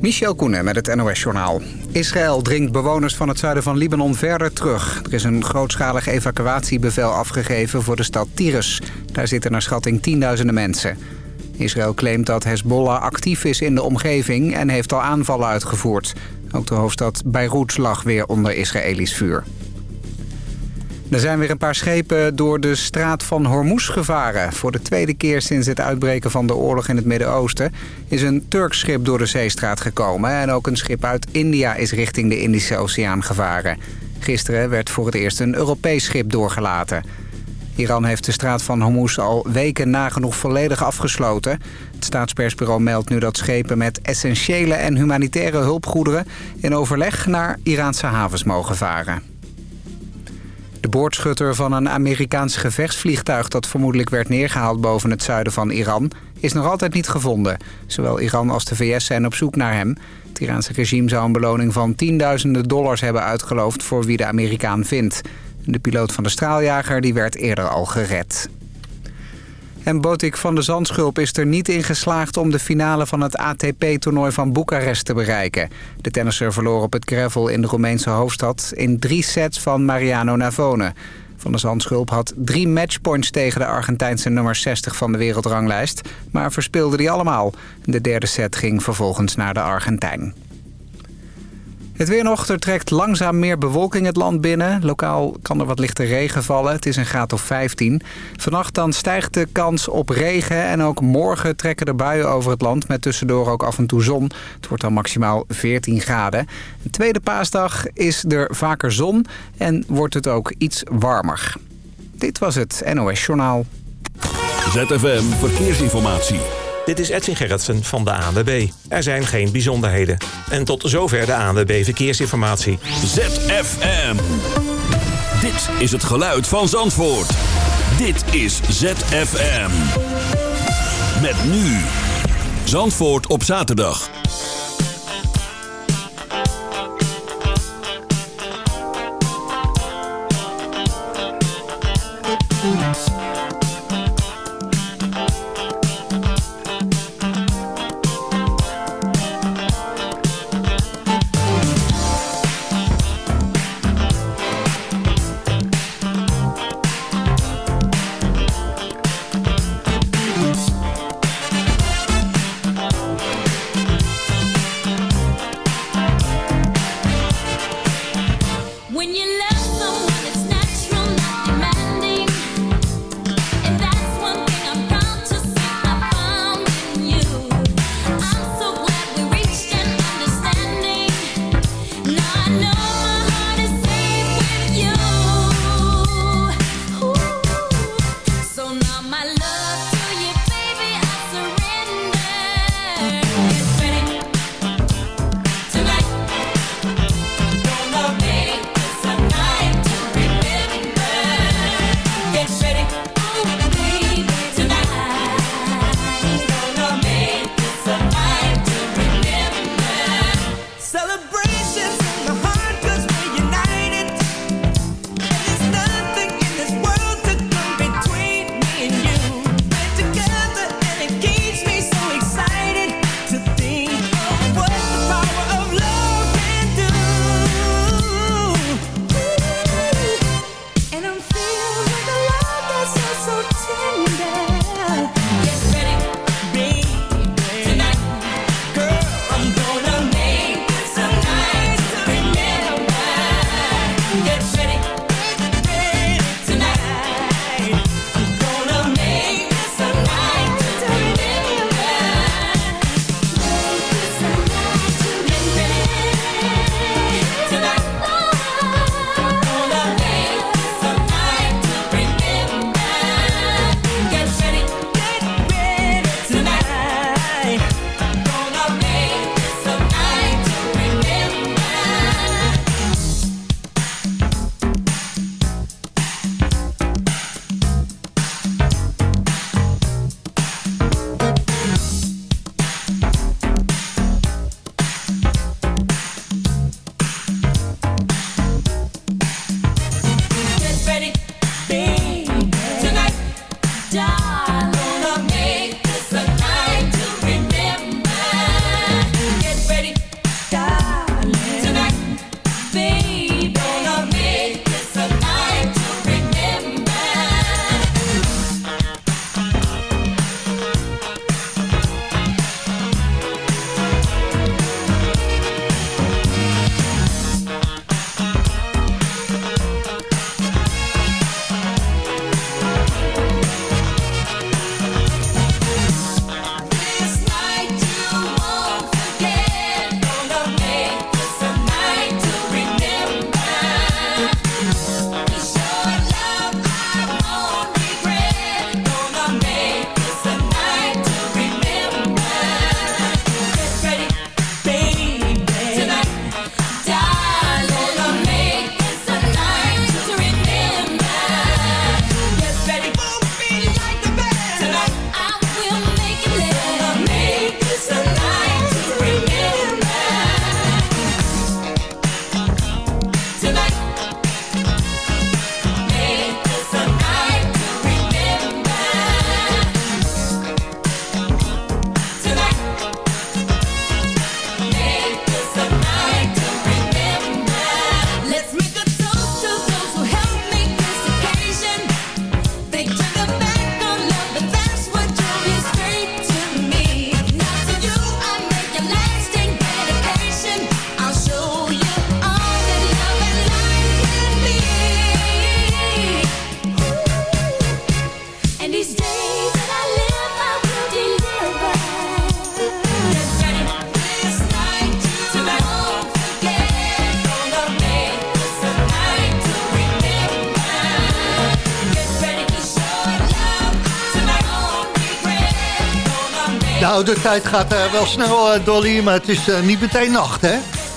Michel Koenen met het NOS-journaal. Israël dringt bewoners van het zuiden van Libanon verder terug. Er is een grootschalig evacuatiebevel afgegeven voor de stad Tyrus. Daar zitten naar schatting tienduizenden mensen. Israël claimt dat Hezbollah actief is in de omgeving en heeft al aanvallen uitgevoerd. Ook de hoofdstad Beirut lag weer onder Israëlisch vuur. Er zijn weer een paar schepen door de straat van Hormuz gevaren. Voor de tweede keer sinds het uitbreken van de oorlog in het Midden-Oosten... is een Turks schip door de zeestraat gekomen. En ook een schip uit India is richting de Indische Oceaan gevaren. Gisteren werd voor het eerst een Europees schip doorgelaten. Iran heeft de straat van Hormuz al weken nagenoeg volledig afgesloten. Het staatspersbureau meldt nu dat schepen met essentiële en humanitaire hulpgoederen... in overleg naar Iraanse havens mogen varen. De boordschutter van een Amerikaans gevechtsvliegtuig... dat vermoedelijk werd neergehaald boven het zuiden van Iran... is nog altijd niet gevonden. Zowel Iran als de VS zijn op zoek naar hem. Het Iraanse regime zou een beloning van tienduizenden dollars hebben uitgeloofd... voor wie de Amerikaan vindt. De piloot van de straaljager die werd eerder al gered. En Botik van de Zandschulp is er niet in geslaagd om de finale van het ATP-toernooi van Boekarest te bereiken. De tennisser verloor op het gravel in de Roemeense hoofdstad in drie sets van Mariano Navone. Van de Zandschulp had drie matchpoints tegen de Argentijnse nummer 60 van de wereldranglijst, maar verspeelde die allemaal. De derde set ging vervolgens naar de Argentijn. Het weer nog, trekt langzaam meer bewolking het land binnen. Lokaal kan er wat lichte regen vallen. Het is een graad of 15. Vannacht dan stijgt de kans op regen. En ook morgen trekken er buien over het land. Met tussendoor ook af en toe zon. Het wordt dan maximaal 14 graden. De tweede paasdag is er vaker zon. En wordt het ook iets warmer. Dit was het NOS Journaal. ZFM Verkeersinformatie. Dit is Edwin Gerritsen van de ANWB. Er zijn geen bijzonderheden. En tot zover de ANWB Verkeersinformatie. ZFM. Dit is het geluid van Zandvoort. Dit is ZFM. Met nu. Zandvoort op zaterdag. De tijd gaat uh, wel snel, uh, Dolly, maar het is uh, niet meteen nacht, hè?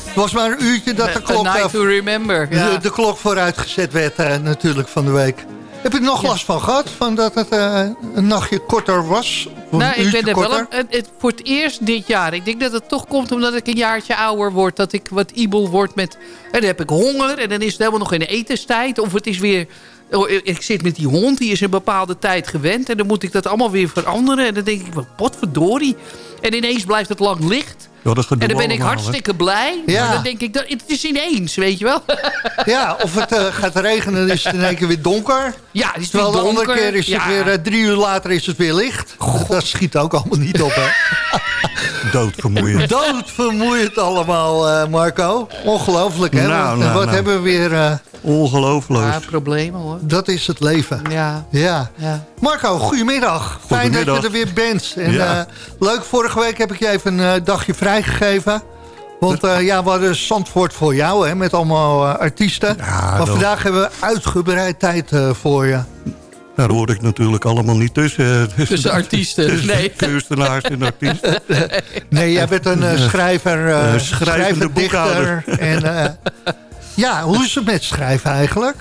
Het was maar een uurtje dat de klok... A night to remember, ja. de, de, klok vooruitgezet werd natuurlijk van de week. Heb je er nog last van gehad? Van dat het een nachtje korter was? Nou, ik ben er wel een, het, voor het eerst dit jaar. Ik denk dat het toch komt omdat ik een jaartje ouder word. Dat ik wat ibel word met... En dan heb ik honger en dan is het helemaal nog in de etenstijd. Of het is weer Oh, ik zit met die hond, die is een bepaalde tijd gewend. En dan moet ik dat allemaal weer veranderen. En dan denk ik, wat verdorie. En ineens blijft het lang licht. en dan ben ik hartstikke blij. Ja. Maar dan denk ik, dat, het is ineens, weet je wel. Ja, of het uh, gaat regenen is het in één keer weer donker. Ja, het is Terwijl de andere keer is het weer, uh, drie uur later is het weer licht. Dat schiet ook allemaal niet op, hè. Doodvermoeiend. Doodvermoeiend allemaal, uh, Marco. Ongelooflijk, hè. Nou, nou, wat nou. hebben we weer... Ongelooflijk. Ja, problemen hoor. Dat is het leven. Ja. ja. ja. Marco, goedemiddag. Fijn dat je er weer bent. En, ja. leuk, vorige week heb ik je even een dagje vrijgegeven. Want uh, ja, we hadden Zandvoort voor jou, hè, met allemaal uh, artiesten. Ja, maar vandaag hebben we uitgebreid tijd uh, voor je. Daar hoor ik natuurlijk allemaal niet tussen. Tussen artiesten, tussen nee. Kunstenaars en artiesten. Nee, jij bent een schrijver, schrijvende dichter. En, ja, hoe is het met schrijven eigenlijk?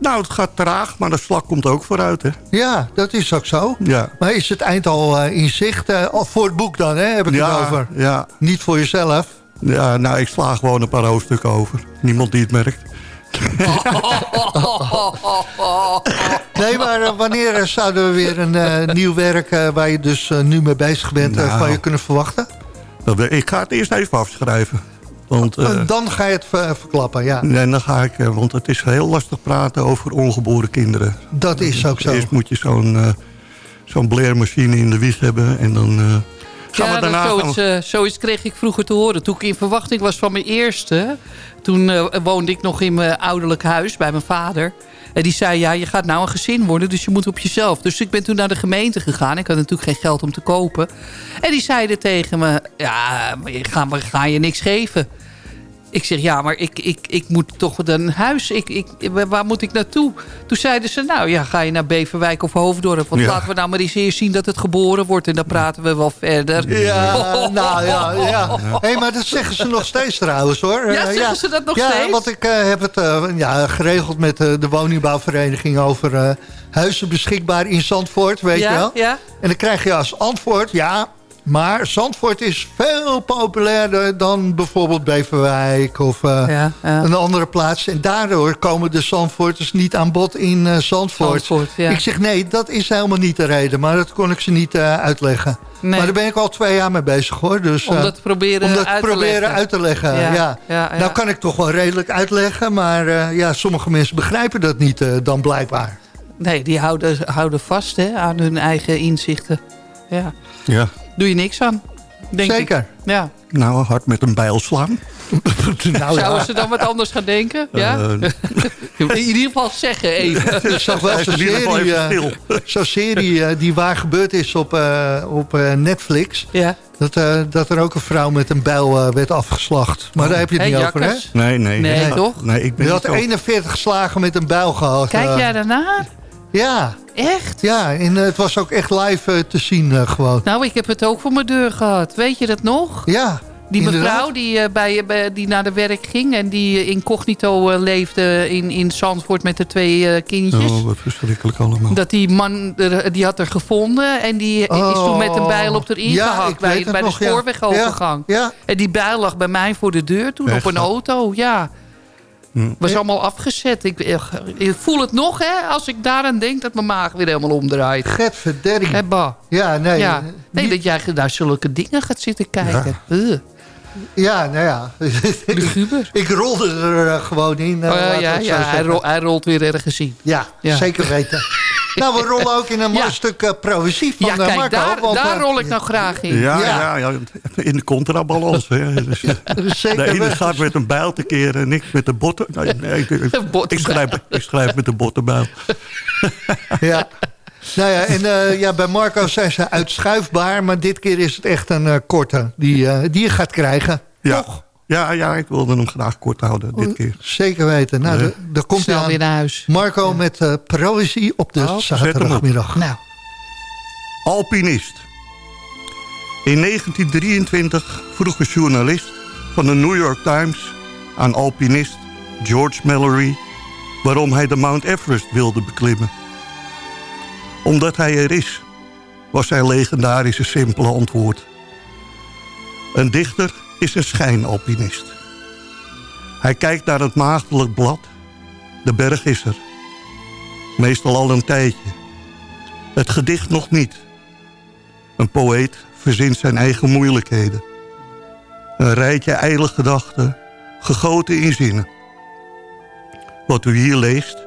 Nou, het gaat traag, maar de slag komt ook vooruit, hè? Ja, dat is ook zo. Ja. Maar is het eind al in zicht? voor het boek dan, hè, heb ik ja, het over. Ja. Niet voor jezelf. Ja, nou, ik sla gewoon een paar hoofdstukken over. Niemand die het merkt. nee, maar uh, wanneer eh, zouden we weer een uh, nieuw werk... Uh, waar je dus nu mee bezig bent, nou, van je kunnen verwachten? Ik ga het eerst even afschrijven. Want, dan ga je het ver verklappen, ja. Nee, dan ga ik, want het is heel lastig praten over ongeboren kinderen. Dat is ook zo. Eerst moet je zo'n zo'n bleermachine in de wieg hebben en dan ja, daarna zoiets, uh, zoiets, kreeg ik vroeger te horen. Toen ik in verwachting was van mijn eerste... toen uh, woonde ik nog in mijn ouderlijk huis bij mijn vader. En die zei, ja, je gaat nou een gezin worden, dus je moet op jezelf. Dus ik ben toen naar de gemeente gegaan. Ik had natuurlijk geen geld om te kopen. En die zeiden tegen me, ja, ga, ga je niks geven. Ik zeg, ja, maar ik, ik, ik moet toch een huis. Ik, ik, waar moet ik naartoe? Toen zeiden ze, nou ja, ga je naar Beverwijk of Hoofddorp. Want laten we nou maar eens eerst zien dat het geboren wordt. En dan praten we wel verder. Ja, nou ja. ja. Hey, maar dat zeggen ze nog steeds trouwens hoor. Ja, zeggen ja. ze dat nog steeds? Ja, want ik uh, heb het uh, ja, geregeld met uh, de woningbouwvereniging over huizen beschikbaar in Zandvoort, weet ja, je wel. Ja. En dan krijg je als antwoord, ja, maar Zandvoort is veel populairder dan bijvoorbeeld Beverwijk of uh, ja, ja. een andere plaats. En daardoor komen de Zandvoorters niet aan bod in uh, Zandvoort. Zandvoort ja. Ik zeg nee, dat is helemaal niet de reden. Maar dat kon ik ze niet uh, uitleggen. Nee. Maar daar ben ik al twee jaar mee bezig hoor. Dus, om dat proberen, om dat uit, proberen te uit te leggen. Ja. Ja. Nou kan ik toch wel redelijk uitleggen. Maar ja, sommige mensen begrijpen dat niet dan blijkbaar. Nee, die houden, houden vast hè, aan hun eigen inzichten. Ja. ja doe je niks aan. Denk Zeker. Ik. Ja. Nou, hard met een bijl slaan. nou, Zouden ze dan wat anders gaan denken? Ja? Uh, in ieder geval zeggen even. Ik zag wel zo'n serie, uh, zo serie uh, die waar gebeurd is op, op Netflix. Ja. Dat, dat er ook een vrouw met een bijl werd afgeslacht. Maar daar heb je het hey, niet jakkers? over, hè? Nee, nee. Nee, nee toch? Nee, ik ben je had 41 slagen met een bijl gehad. Kijk jij daarnaar? Ja. Echt? Ja, en uh, het was ook echt live uh, te zien uh, gewoon. Nou, ik heb het ook voor mijn deur gehad. Weet je dat nog? Ja, Die mevrouw die, bij, die naar de werk ging en die incognito leefde in, in Zandvoort met de twee kindjes. Oh, wat verschrikkelijk allemaal. Dat die man, die had er gevonden en die oh, is toen met een bijl op erin ja, gehakt bij, bij nog, de spoorwegovergang. Ja, ja. En die bijl lag bij mij voor de deur toen Echt? op een auto, ja. Was allemaal afgezet. Ik, ik, voel het nog, hè, als ik daaraan denk dat mijn maag weer helemaal omdraait. Get verderring. Hebba. Ja, nee. Ja. Nee, dat jij naar zulke dingen gaat zitten kijken. Ja. Uh. Ja, nou ja. Luguber. ik rolde er gewoon in. Uh, oh, ja, ja hij, rol, hij, rolt weer ergens in. Ja, ja. zeker weten. nou, we rollen ook in een mooi stuk uh, proëzie van ja, kijk, Marco. Daar, want, daar rol ik nou graag in. Ja, ja. ja, in de contrabalans. Dus, zeker de ene gaat met een bijl te keren en ik met de botten. Nee, nee, ik, ik, schrijf, ik schrijf met de bottenbijl. ja. Nou ja, en uh, ja, bij Marco zijn ze uitschuifbaar, maar dit keer is het echt een uh, korte die, uh, die je gaat krijgen. Ja. Toch? Ja, ja, ik wilde hem graag kort houden dit keer. Zeker weten. Nou, nee. daar komt hij weer naar huis. Marco ja. met uh, proëzie op de oh, zaterdagmiddag. Nou. Alpinist. In 1923 vroeg een journalist van de New York Times aan alpinist George Mallory... waarom hij de Mount Everest wilde beklimmen. Omdat hij er is, was zijn legendarische simpele antwoord. Een dichter is een schijnalpinist. Hij kijkt naar het maagdelijk blad. De berg is er. Meestal al een tijdje. Het gedicht nog niet. Een poëet verzint zijn eigen moeilijkheden. Een rijtje ijle gedachten, gegoten in zinnen. Wat u hier leest,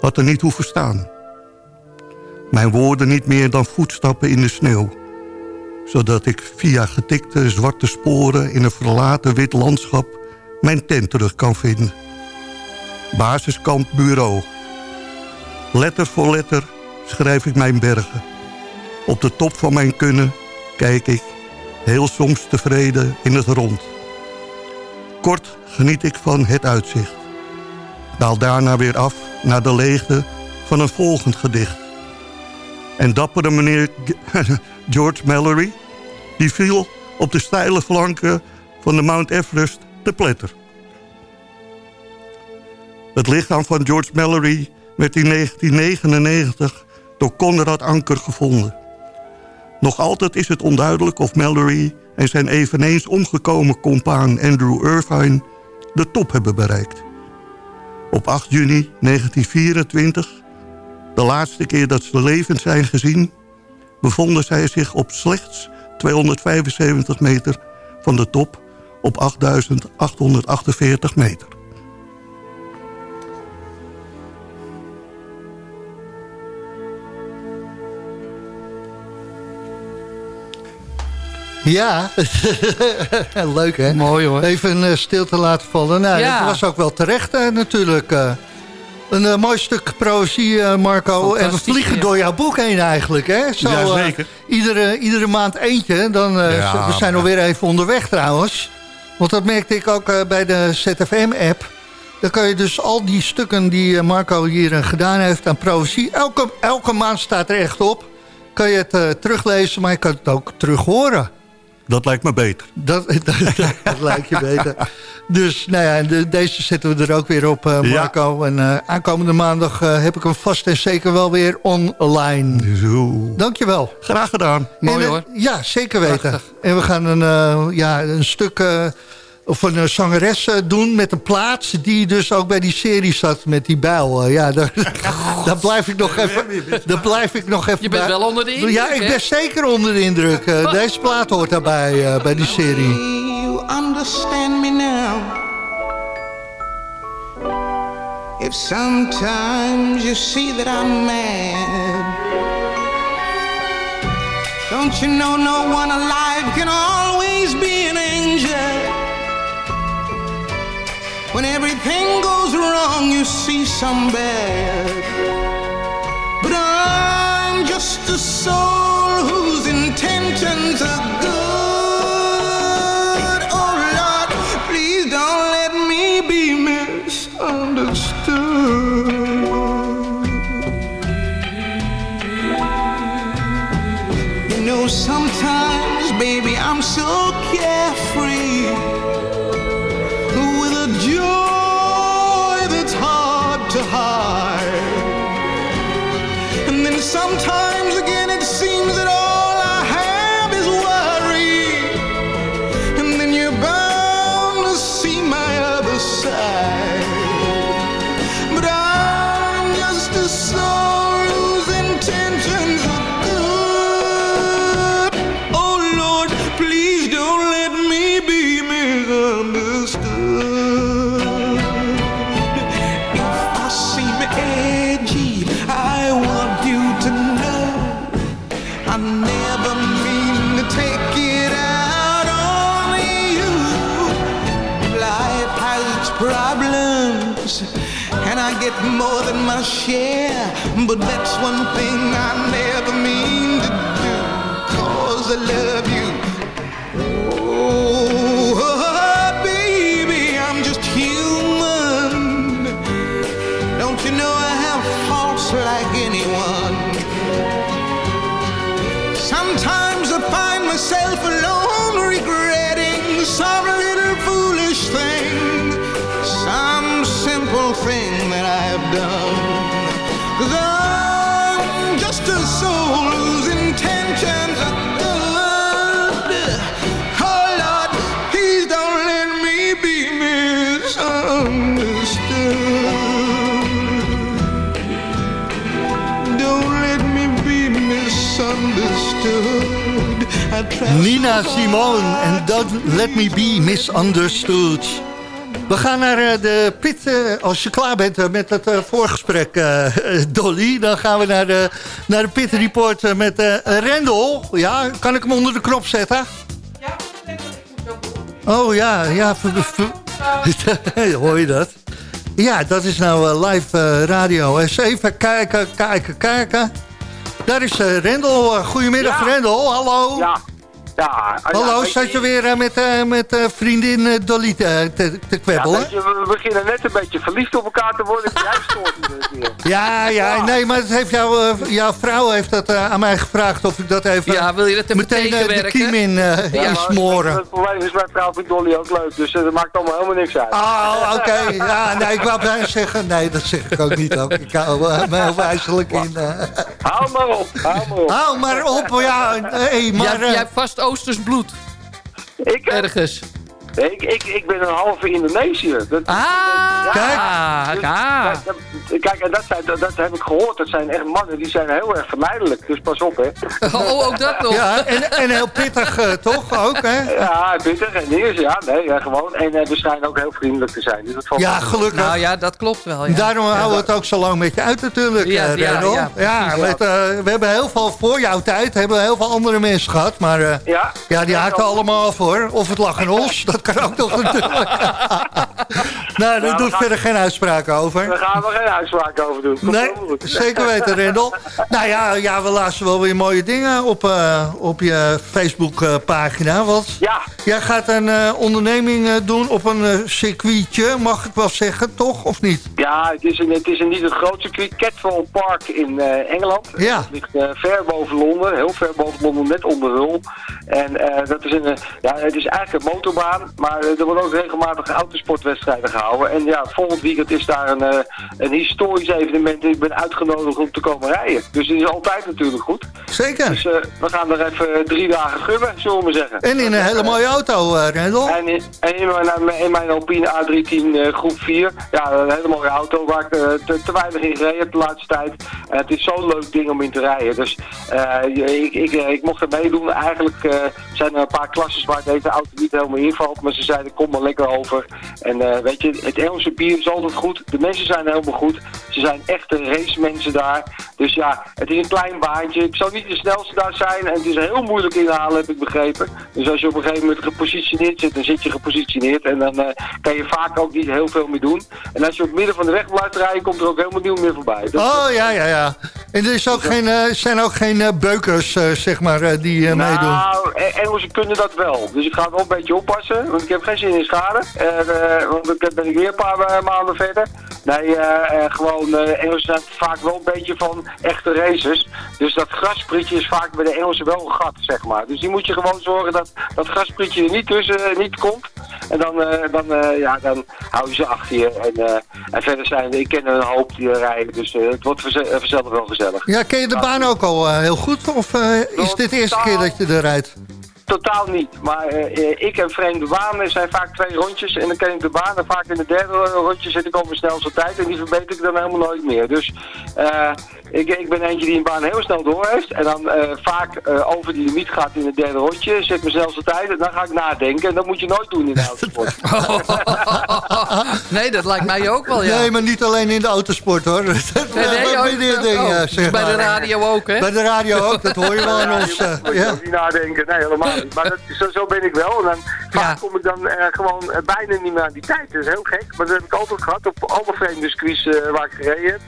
had er niet hoeven staan. Mijn woorden niet meer dan voetstappen in de sneeuw. Zodat ik via getikte zwarte sporen in een verlaten wit landschap mijn tent terug kan vinden. Basiskamp Bureau. Letter voor letter schrijf ik mijn bergen. Op de top van mijn kunnen kijk ik, heel soms tevreden, in het rond. Kort geniet ik van het uitzicht. Daal daarna weer af naar de leegte van een volgend gedicht. En dappere meneer George Mallory... die viel op de steile flanken van de Mount Everest te pletter. Het lichaam van George Mallory werd in 1999 door Conrad Anker gevonden. Nog altijd is het onduidelijk of Mallory en zijn eveneens omgekomen compaan Andrew Irvine de top hebben bereikt. Op 8 juni 1924, de laatste keer dat ze levend zijn gezien... bevonden zij zich op slechts 275 meter van de top op 8.848 meter. Ja, leuk hè? Mooi hoor. Even uh, stil te laten vallen. Nou, ja. Dat was ook wel terecht uh, natuurlijk. Uh, een mooi stuk proëzie, Marco. En we vliegen door jouw boek heen eigenlijk. Hè? Zo, ja, zeker. iedere, iedere maand eentje. Dan, ja, we zijn alweer even onderweg trouwens. Want dat merkte ik ook bij de ZFM-app. Dan kan je dus al die stukken die Marco hier gedaan heeft aan proëzie... Elke, elke maand staat er echt op. Kan je het teruglezen, maar je kan het ook terug horen. Dat lijkt me beter. Dat, dat, lijkt je beter. Dus nou ja, deze zetten we er ook weer op, uh, Marco. En uh, aankomende maandag uh, heb ik hem vast en zeker wel weer online. Zo. Dankjewel. Graag gedaan. Mooi hoor. Ja, zeker weten. Prachtig. En we gaan een, ja, een stuk of een zangeres doen met een plaats die dus ook bij die serie zat met die bijl. ja, daar, daar blijf ik nog even, daar blijf ik nog even Je bent wel onder de indruk, Ja, ik ben zeker onder de indruk. deze plaat hoort daarbij, uh, bij die serie. You understand me now. If sometimes you see that I'm mad. Don't you know no one alive can always be an angel. When everything goes wrong, you see some bad. But I'm just a soul whose intentions are good. Oh Lord, please don't let me be misunderstood. Share. But that's one thing I never mean to do, cause I love Nina Simone en Don't Let Me Be Misunderstood. We gaan naar eh, de pit. eh, als je klaar bent eh, met het voorgesprek, Dolly... dan gaan we naar de, naar de pit report met Rendel. Ja, kan ik hem onder de knop zetten? Oh ja, ja. Hoor je dat? Ja, dat is nou live radio. Eens even kijken, kijken, kijken. Daar is Rendel. Goedemiddag, Ja. Rendel. Hallo. Ja. Ja, Hallo, ja, zat je weer eh, met, eh, met eh, vriendin eh, Dolly te, te, te Ja, kwebbelen? je, we beginnen net een beetje verliefd op elkaar te worden. Jij stoort dus weer. Ja, ja, nee, maar het heeft jou, jouw vrouw heeft dat eh, aan mij gevraagd of ik dat even Ja, wil je dat meteen de kiem in, eh Ja, smoren. Het probleem is, mijn vrouw vindt Dolly ook leuk. Dus dat maakt allemaal helemaal niks uit. Oh, oké. Ja, nee, ik wou bijna zeggen... Nee, dat zeg ik ook niet. Ook. Ik hou uh, me heel wijselijk in. Hou maar op, hou maar op. Hou maar op, ja. Hey, maar, jij, jij hebt vast Oosters bloed. Ik, eh, Ik, ik, ik ben een halve Indonesiër. Dat, Ah, Kijk. dus- ah. dat- dat- Kijk, en dat, zijn, dat, dat heb ik gehoord. Dat zijn echt mannen, die zijn heel erg verleidelijk. Dus pas op, hè. Oh, ook dat nog. ja, en, en heel pittig eh, toch ook, hè? Ja, bitter en nieuws, ja. Nee, ja, gewoon. En eh, we schijnen ook heel vriendelijk te zijn. Dus dat valt Ja, gelukkig. Nou ja, dat klopt wel. Ja. Daarom houden we het ook zo lang met je uit natuurlijk, Ja, eh, ja, ja, Ja, met, we hebben heel veel voor jouw tijd, hebben we heel veel andere mensen gehad. Maar eh, Ja? ja, die haakten allemaal af hoor. Of het lag aan ons, dat kan ook nog natuurlijk. Nou, daar we doe ik gaan- verder geen uitspraak over. Daar gaan we geen uitspraak over doen. Komt Nee, zeker weten, Rendel. Nou ja, ja, we lazen wel weer mooie dingen op, eh, op je Facebook-pagina. Want Ja, jij gaat een eh, onderneming eh, doen op een eh, circuitje, mag ik wel zeggen, toch? Of niet? Ja, het is, een, het is een, niet het grootste circuit. Catwall Park in eh, Engeland. Ja. Het ligt eh, ver boven Londen, heel ver boven Londen, net onder Hull. En eh, dat is een, eh, ja, het is eigenlijk een motorbaan, maar eh, er worden ook regelmatig autosportwedstrijden gehouden. En ja, volgend weekend is daar een, eh, een historisch evenement en ik ben uitgenodigd om te komen rijden. Dus het is altijd natuurlijk goed. Zeker. Dus eh, we gaan er even drie dagen gummen, zullen we maar zeggen. En in een hele mooie auto, eh, Rendel. En in, en in mijn, in mijn Alpine A310 eh, groep 4, ja, een hele mooie auto waar ik eh, te, te weinig in gereden heb de laatste tijd. En het is zo'n leuk ding om in te rijden. Dus eh, ik, ik, eh, ik mocht er meedoen. Eigenlijk eh, zijn er een paar klasses waar deze auto niet helemaal invalt. Maar ze zeiden, kom maar lekker over. En eh, weet je, het Engelse bier is altijd goed. De mensen zijn helemaal goed. Ze zijn echte racemensen daar. Dus ja, het is een klein baantje. Ik zal niet de snelste daar zijn. En het is heel moeilijk inhalen, heb ik begrepen. Dus als je op een gegeven moment gepositioneerd zit, dan zit je gepositioneerd. En dan eh, kan je vaak ook niet heel veel meer doen. En als je op het midden van de weg blijft rijden, komt er ook helemaal nieuw meer voorbij. Oh, ja, ja, ja. En er is ook geen, eh, zijn ook geen eh, beukers, zeg maar, die eh, meedoen. Nou, Engelsen kunnen dat wel. Dus ik ga wel een beetje oppassen, want ik heb geen zin in schade. Want dan ben ik weer een paar eh, maanden verder. Nee, eh, eh, gewoon, Engelsen zijn vaak wel een beetje van echte racers. Dus dat grasprietje is vaak bij de Engelsen wel een gat, zeg maar. Dus die moet je gewoon zorgen dat dat grasprietje er niet tussen niet komt. En dan, dan, ja, dan hou je ze achter je. En, en verder zijn ik ken een hoop die er rijden. Dus het wordt vanze- vanzelf wel gezellig. Ja, ken je de baan ook al heel goed? Of is dit de eerste keer dat je er rijdt? Totaal niet. Maar eh, eh, ik en vreemde banen zijn vaak twee rondjes. En dan ken ik de baan. En vaak in de derde rondje zit ik op mijn snelste tijd. En die verbeter ik dan helemaal nooit meer. Dus eh, ik, ik ben eentje die een baan heel snel door heeft. En dan eh, vaak eh, over die limiet gaat in het derde rondje. Zet mijn snelste tijd. En dan ga ik nadenken. En dat moet je nooit doen in de autosport. nee, dat lijkt mij ook wel, ja. Nee, maar niet alleen in de autosport, hoor. Dat Nee, nee, oh, oh, dingen, zeg bij de radio ook, hè? Bij de radio ook, dat hoor je wel aan Ja, ons. eh, ja. ook niet nadenken. Nee, helemaal Maar dat, zo, zo ben ik wel. En dan vaak Ja. kom ik dan eh, gewoon eh, bijna niet meer aan die tijd. Dat is heel gek. Maar dat heb ik altijd gehad op alle vreemde circuits eh, waar ik gereden heb.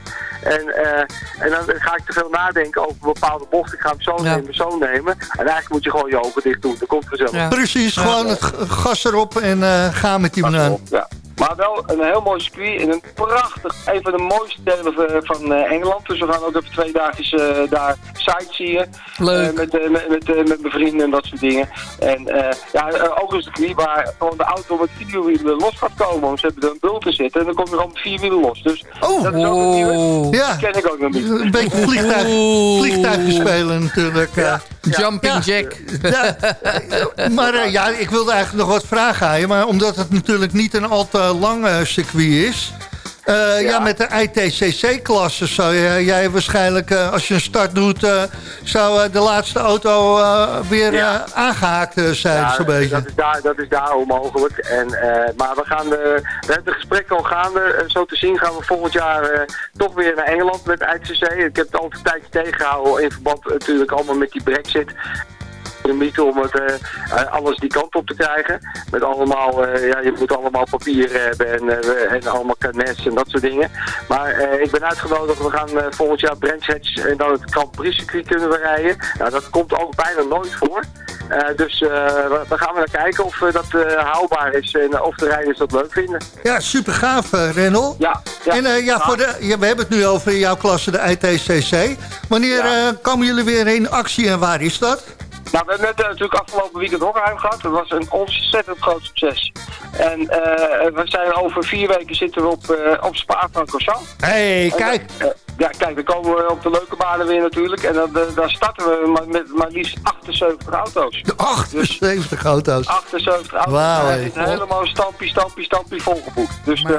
En, eh, en dan ga ik te veel nadenken over bepaalde bochten. Ik ga hem zo Ja. nemen, zo nemen. En eigenlijk moet je gewoon je ogen dicht doen. Dat komt vanzelf. Ja. Precies, gewoon het gas erop en eh ga met die banaan. Ja. Maar wel een heel mooi circuit en een prachtig, een van de mooiste delen van, van eh, Engeland. Dus we gaan ook even twee dagjes eh, daar sightseeën. Leuk. Eh, met, eh, met, met, eh, met mijn vrienden en dat soort dingen. En eh, ja, eh, ook een circuit waar gewoon de auto met vier wielen los gaat komen. Want ze hebben er een bult in zitten en dan kom je gewoon met vier wielen los. Dus Oh, dat is ook een nieuwe. Oh. ja. Die ken ik ook nog niet. Een beetje vliegtuig, Oeh. vliegtuigen spelen natuurlijk. eh. Jumping Ja. Jack. Ja, eh, maar eh, ja, ik wilde eigenlijk nog wat vragen aan je. Maar omdat het natuurlijk niet een al te lang eh, circuit is... ja. Ja. met de ITCC-klasse zou jij waarschijnlijk, eh, als je een start doet... eh, zou eh, de laatste auto eh, weer Ja. eh, aangehaakt eh, zijn, Ja, zo'n beetje. dat is daar, dat is daar onmogelijk. En, eh, maar we gaan, de, we hebben de gesprekken al gaande. Eh, zo te zien gaan we volgend jaar eh, toch weer naar Engeland met ITCC. Ik heb het al een tijdje tegengehouden in verband natuurlijk allemaal met die brexit. Om het, eh, eh, alles die kant op te krijgen. Met allemaal, eh, ja, je moet allemaal papier hebben en, eh, en allemaal carnets en dat soort dingen. Maar eh, ik ben uitgenodigd, we gaan volgend jaar Brands Hatch en dan het Grand Prix circuit kunnen we rijden. Nou, dat komt ook bijna nooit voor. Dus we gaan we naar kijken of dat haalbaar is en of de rijders dat leuk vinden. Ja, super gaaf, Rendel. Ja, ja. En ja, voor de, ja, we hebben het nu over jouw klasse, de ITCC. Wanneer Ja. komen jullie weer in actie en waar is dat? Nou, we hebben net eh, natuurlijk afgelopen weekend Hockenheim gehad. Dat was een ontzettend groot succes. En eh, we zijn over vier weken zitten we op, eh op Spa-Francorchamps. Hé, hey, kijk. Ja, kijk, dan komen we op de leuke banen weer natuurlijk. En dan, eh, dan starten we met maar liefst 78 auto's. De 78 auto's. 78 auto's. Wauw, het is helemaal stampie, stampie, stampie volgeboekt. Dus eh,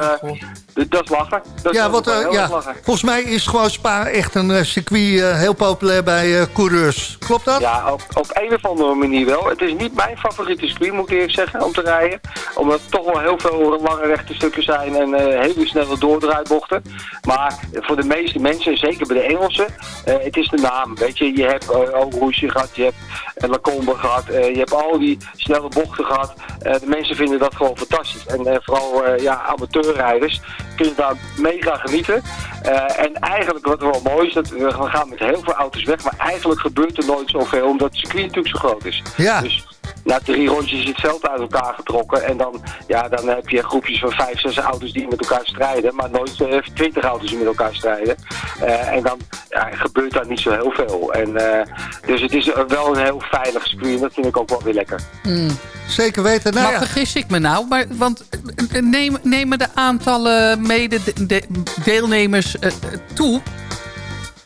dat is lachen. Dat Ja, is wat, eh, ja, lachen. volgens mij is gewoon Spa echt een eh, circuit eh, heel populair bij eh, coureurs. Klopt dat? Ja, op, op een of andere manier wel. Het is niet mijn favoriete circuit, moet ik eerlijk zeggen, om te rijden. Omdat er toch wel heel veel lange rechte stukken zijn en eh, hele snelle doordraaibochten. Maar voor de meeste mensen, en zeker bij de Engelsen, eh, het is de naam. Weet je, je hebt uh, gehad, je hebt uh, Lacombe gehad, eh, je hebt al die snelle bochten gehad. Eh, de mensen vinden dat gewoon fantastisch. En vooral ja, amateurrijders kunnen daar mega genieten. En eigenlijk wat wel mooi is, dat we we gaan met heel veel auto's weg, maar eigenlijk gebeurt er nooit zoveel, omdat het circuit natuurlijk zo groot is. Ja. Dus na drie rondjes is het veld uit elkaar getrokken. En dan, ja, dan heb je groepjes van vijf, zes auto's die met elkaar strijden. Maar nooit eh, twintig auto's die met elkaar strijden. Eh, en dan ja, gebeurt daar niet zo heel veel. En, eh, dus het is wel een heel veilig circuit. En dat vind ik ook wel weer lekker. Zeker weten. Nou maar ja, vergis ik me nou? Maar, want neem, nemen de aantallen mede-deelnemers toe?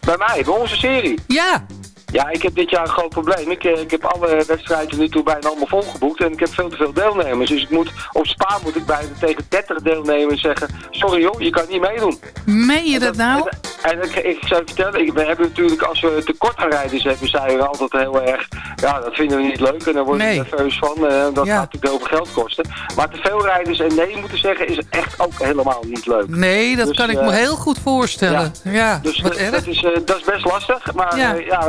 Bij mij, bij onze serie. Ja, Ja, ik heb dit jaar een groot probleem. Ik, eh, ik heb alle wedstrijden nu toe bijna allemaal volgeboekt en ik heb veel te veel deelnemers. Dus ik moet, op Spa moet ik bijna tegen 30 deelnemers zeggen, sorry joh, je kan niet meedoen. meen je dat nou? En ik, ik zou je vertellen, ik, we hebben natuurlijk, als we tekort aan rijders hebben, zijn we altijd heel erg, ja, dat vinden we niet leuk en daar worden Nee. we nerveus van. eh, dat Ja. gaat natuurlijk heel veel geld kosten. Maar te veel rijders en nee moeten zeggen is echt ook helemaal niet leuk. Nee, dat Dus, kan ik eh, me heel goed voorstellen. Ja, Dus wat dat, erg. dat, is, eh, dat is best lastig. Maar Ja. eh,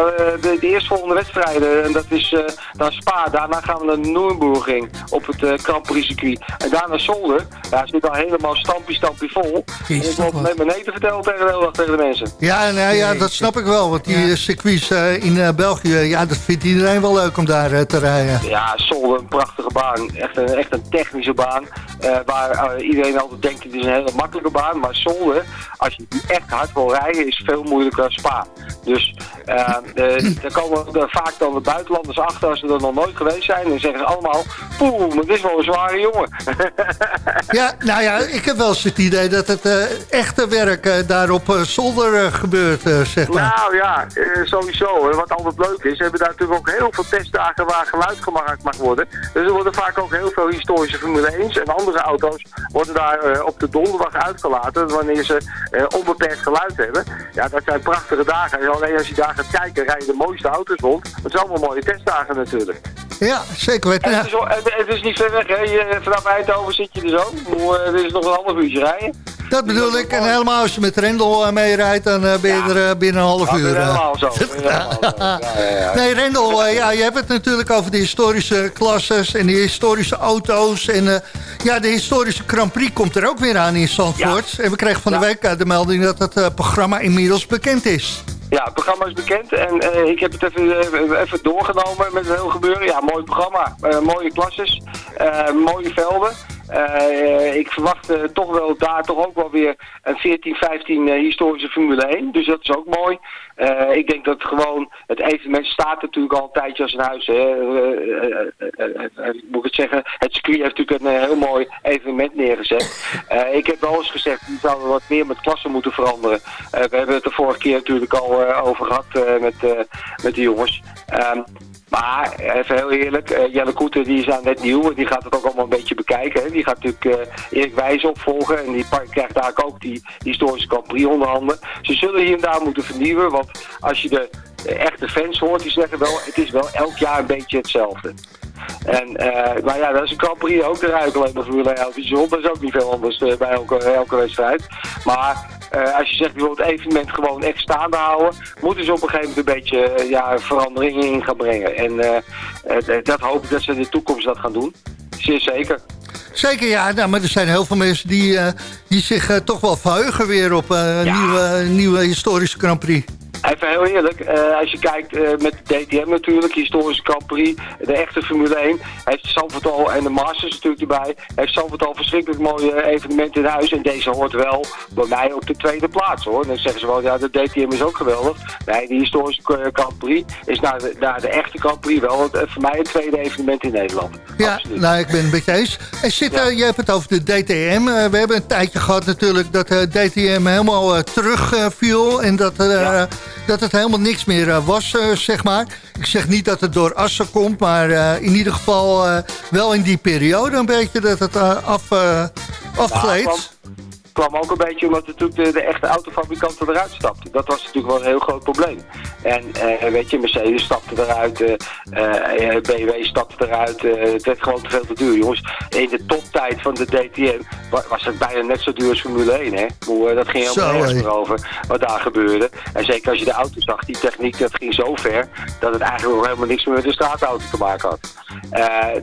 de, de eerstvolgende wedstrijden, en dat is eh naar Spa. Daarna gaan we naar Nürburgring op het eh Grand Prix circuit. En daarna Zolder. Ja, zit al helemaal stampie, stampie vol. Jezus, en ik loop met mijn nee te vertellen tegen de hele dag tegen de mensen. ja, nou, ja, dat snap ik wel. Want die Ja. eh, circuits eh, in eh, België, ja, dat vindt iedereen wel leuk om daar te rijden. Ja, Zolder, een prachtige baan. Echt een, echt een technische baan. eh, waar iedereen altijd denkt, het is een hele makkelijke baan. Maar Zolder, als je die echt hard wil rijden, is veel moeilijker dan Spa. Dus eh, daar komen er vaak dan de buitenlanders achter als ze er nog nooit geweest zijn. En zeggen ze allemaal, poeh, maar dit is wel een zware jongen. Ja, nou ja, ik heb wel eens het idee dat het eh, echte werk eh, daar op eh, zolder eh, gebeurt, eh, zeg maar. Nou ja, eh, sowieso. En wat altijd leuk is, hebben daar natuurlijk ook heel veel testdagen waar geluid gemaakt mag worden. Dus er worden vaak ook heel veel historische Formule 1's en andere auto's worden daar op de donderdag uitgelaten wanneer ze onbeperkt geluid hebben. Ja, dat zijn prachtige dagen. En alleen als je daar gaat kijken, rijden de mooiste auto's rond. Dat zijn allemaal mooie testdagen natuurlijk. Ja, zeker weten. Ja. het, het, is niet ver weg, hè. Vanaf Eindhoven zit je er zo. Er is nog een half uurtje rijden. Dat bedoel ik. En helemaal als je met Rendel eh, meerijdt, dan eh, ben je Ja. er eh, binnen een half uur. helemaal zo. Dat is helemaal zo. Ja, ja, ja. Nee, Rendel, ja, je hebt het natuurlijk over de historische klasses en de historische auto's. En ja, de historische Grand Prix komt er ook weer aan in Zandvoort. En we kregen van de week de melding dat het programma inmiddels bekend is. Ja, het programma is bekend en ik heb het even, even doorgenomen met het heel gebeuren. Ja, mooi programma, mooie klasses, mooie velden. Eh, ik verwacht toch wel daar toch ook wel weer een 14, 15 eh, historische Formule 1. Dus dat is ook mooi. Eh, ik denk dat gewoon het evenement staat natuurlijk al een tijdje als een huis. Hè. Moet ik het zeggen, het circuit heeft natuurlijk een heel mooi evenement neergezet. Ik heb wel eens gezegd, die zouden wat meer met klassen moeten veranderen. We hebben het de vorige keer natuurlijk al over gehad eh, met, met de jongens. Maar even heel eerlijk, uh, Jelle Koeten die is aan net nieuw en die gaat het ook allemaal een beetje bekijken. Hè. Die gaat natuurlijk uh, Erik Wijs opvolgen en die krijgt daar ook die historische Grand onder handen. Ze zullen hier en daar moeten vernieuwen, want als je de echte fans hoort, die zeggen wel, het is wel elk jaar een beetje hetzelfde. En, uh, maar ja, dat is een Grand ook eruit alleen maar Formule 1 auto's. Dat is ook niet veel anders bij elke, elke wedstrijd. Maar uh, als je zegt, het evenement gewoon echt staande houden, moeten ze op een gegeven moment een beetje ja, veranderingen in gaan brengen. En dat hoop ik dat ze in de toekomst dat gaan doen. Zeer zeker. Zeker, ja. Nou, maar er zijn heel veel mensen die, uh, die zich uh, toch wel verheugen weer op uh, ja. nieuwe, nieuwe historische Grand Prix. Even heel eerlijk, uh, als je kijkt uh, met de DTM natuurlijk, historische Grand Prix, de echte Formule 1, heeft Zandvoort al, en de Masters natuurlijk erbij, heeft Zandvoort al verschrikkelijk mooie evenementen in huis. En deze hoort wel bij mij op de tweede plaats hoor. Dan zeggen ze wel, ja de DTM is ook geweldig. Nee, die historische Grand Prix is naar de, naar de echte Grand Prix wel voor mij het tweede evenement in Nederland. Ja, Absoluut. nou ik ben het met je eens. En zit, ja. uh, je hebt het over de DTM. we hebben een tijdje gehad natuurlijk dat DTM helemaal terugviel en dat... Ja dat het helemaal niks meer uh, was, uh, zeg maar. Ik zeg niet dat het door Assen komt, maar uh, in ieder geval wel in die periode een beetje dat het af, afgleed kwam ook een beetje omdat natuurlijk de, de, echte autofabrikanten eruit stapten. Dat was natuurlijk wel een heel groot probleem. En uh, weet je, Mercedes stapte eruit, uh, uh, BMW stapte eruit. het werd gewoon te veel te duur, jongens. In de toptijd van de DTM was het bijna net zo duur als Formule 1, hè. dat ging helemaal nergens meer over wat daar gebeurde. En zeker als je de auto zag, die techniek, dat ging zo ver... dat het eigenlijk nog helemaal niks meer met de straatauto te maken had.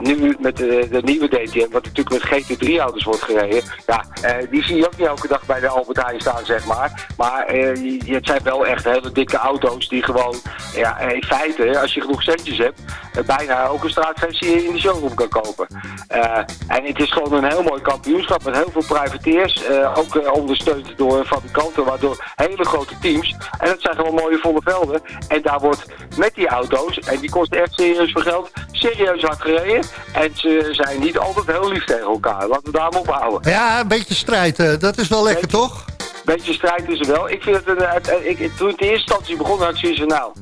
nu met de, de, nieuwe DTM, wat natuurlijk met GT3-auto's wordt gereden... ja, die zie je ook elke dag bij de Albert Heijn staan, zeg maar. Maar uh, het zijn wel echt hele dikke auto's die gewoon, ja, in feite, als je genoeg centjes hebt, uh, bijna ook een straatversie in de showroom kan kopen. Uh, en het is gewoon een heel mooi kampioenschap met heel veel privateers, ook ondersteund door fabrikanten, waardoor hele grote teams. En dat zijn gewoon mooie volle velden. En daar wordt met die auto's, en die kosten echt serieus veel geld, serieus hard gereden. En ze zijn niet altijd heel lief tegen elkaar. Laten we daar maar op. Ja, een beetje strijd. dat is wel lekker, beetje, toch? Beetje strijd is er wel. Ik vind het, een, ik, toen het in eerste instantie begon, had ik zoiets van, nou,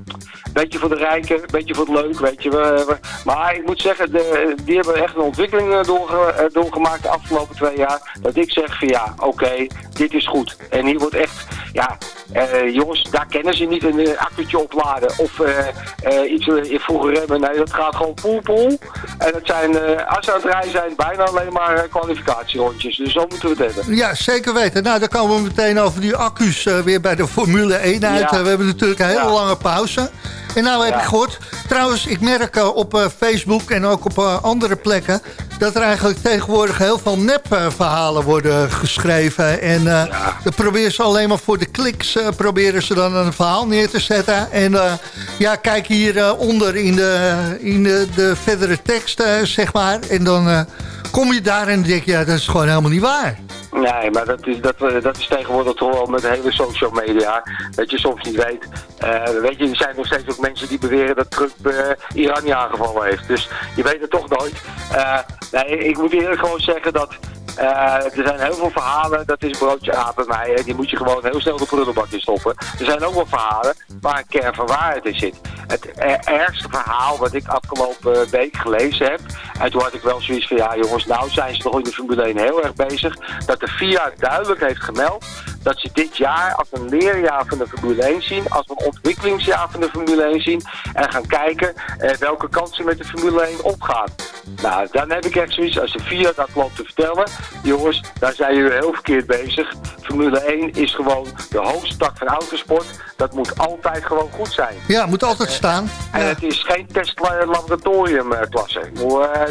beetje voor de rijken, een beetje voor het leuk, weet je. We, we, maar ik moet zeggen, de, die hebben echt een ontwikkeling doorge, doorgemaakt de afgelopen twee jaar. Dat ik zeg van ja, oké, okay, dit is goed. En hier wordt echt, ja, uh, jongens, daar kennen ze niet een accu'tje opladen of uh, uh, iets in vroeger remmen. Nee, dat gaat gewoon poel poel. En het zijn, als ze aan het rijden zijn, bijna alleen maar kwalificatierondjes. Dus zo moeten we het hebben. Ja, zeker weten. Nou, dan komen we meteen over die accu's weer bij de Formule 1 uit. Ja. we hebben natuurlijk een hele ja. lange pauze. En nou heb ja. ik gehoord, trouwens, ik merk uh, op uh, Facebook en ook op uh, andere plekken... dat er eigenlijk tegenwoordig heel veel nepverhalen worden geschreven. En ja. dan proberen ze alleen maar voor de kliks... proberen ze dan een verhaal neer te zetten. En ja, kijk hieronder in, de, in de, de verdere tekst, zeg maar. En dan kom je daar en denk je, ja, dat is gewoon helemaal niet waar. Nee, maar dat is, dat, dat is tegenwoordig toch wel met hele social media. Dat je soms niet weet. Uh, weet je, er zijn nog steeds ook mensen die beweren dat Trump uh, Iran niet aangevallen heeft. Dus je weet het toch nooit. Nee, ik moet eerlijk gewoon zeggen dat er zijn heel veel verhalen, dat is broodje aap bij mij. Die moet je gewoon heel snel de prullenbak in stoppen. Er zijn ook wel verhalen waar een kern van waarheid in zit. Het ergste verhaal wat ik afgelopen week gelezen heb... en toen had ik wel zoiets van, ja jongens, nou zijn ze toch in de Formule 1 heel erg bezig... dat de FIA duidelijk heeft gemeld dat ze dit jaar als een leerjaar van de Formule 1 zien... als een ontwikkelingsjaar van de Formule 1 zien... en gaan kijken eh, welke kansen met de Formule 1 opgaan. Nou, dan heb ik echt zoiets, als de FIA dat loopt te vertellen... jongens, daar zijn jullie heel verkeerd bezig. Formule 1 is gewoon de hoogste tak van autosport. Dat moet altijd gewoon goed zijn. Ja, moet altijd staan. En ja. het is geen testlaboratoriumklasse. Uh,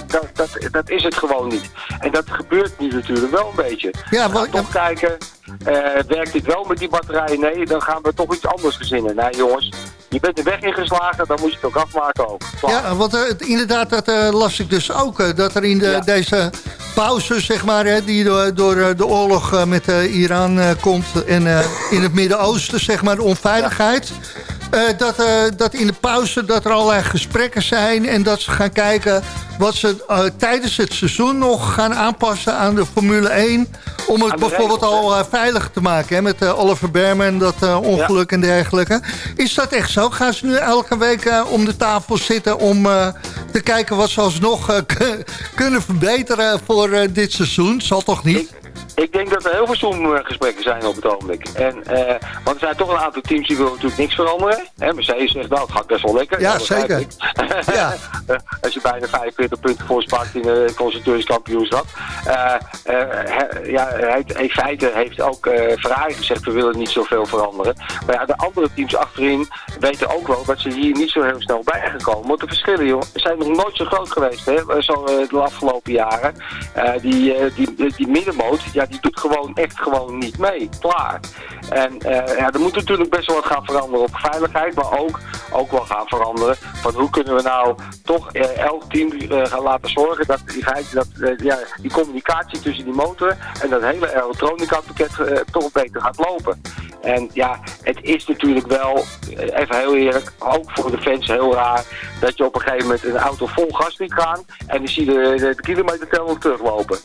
dat, dat, dat is het gewoon niet. En dat gebeurt nu natuurlijk wel een beetje. Ja, we toch kijken, uh, werkt dit wel met die batterijen? Nee, dan gaan we toch iets anders verzinnen. Nee jongens, je bent de weg ingeslagen, dan moet je het ook afmaken ook. Klaar. Ja, want uh, inderdaad, dat uh, las ik dus ook. dat er in de, ja. deze pauze, zeg maar, hè, die door, door de oorlog met Iran komt... en in het Midden-Oosten, zeg maar, de onveiligheid... Ja Eh, dat, eh, dat in de pauze dat er allerlei gesprekken zijn... en dat ze gaan kijken wat ze eh, tijdens het seizoen nog gaan aanpassen aan de Formule 1... om het bijvoorbeeld al veilig te maken hè, met Oliver Berman, dat ongeluk en dergelijke. Is dat echt zo? Gaan ze nu elke week om de tafel zitten om te kijken wat ze alsnog kunnen verbeteren voor dit seizoen? Zal toch niet? Ik denk dat er heel veel Zoom-gesprekken zijn op het ogenblik. En, uh, want er zijn toch een aantal teams die willen natuurlijk niks veranderen. Hè, Mercedes zegt, nou, het gaat best wel lekker. Ja, zeker. ja. Als je bijna 45 punten voorspakt in de constructeurskampioenschap. Uh, uh, ja, in feite heeft ook Ferrari gezegd, we willen niet zoveel veranderen. Maar ja, de andere teams achterin weten ook wel dat ze hier niet zo heel snel bij gekomen. Want de verschillen, joh, zijn nog nooit zo groot geweest, hè, zo de afgelopen jaren. die, die, die middenmoot, ja, die doet gewoon echt gewoon niet mee. Klaar. En uh, ja, er moet natuurlijk best wel wat gaan veranderen op veiligheid, maar ook, ook wel gaan veranderen van hoe kunnen we nou toch uh, elk team uh, gaan laten zorgen dat die, dat, ja, die communicatie tussen die motor en dat hele elektronica pakket toch beter gaat lopen. En ja, het is natuurlijk wel, even heel eerlijk, ook voor de fans heel raar, dat je op een gegeven moment een auto vol gas liet gaan en dan zie je de, de, de kilometer teruglopen.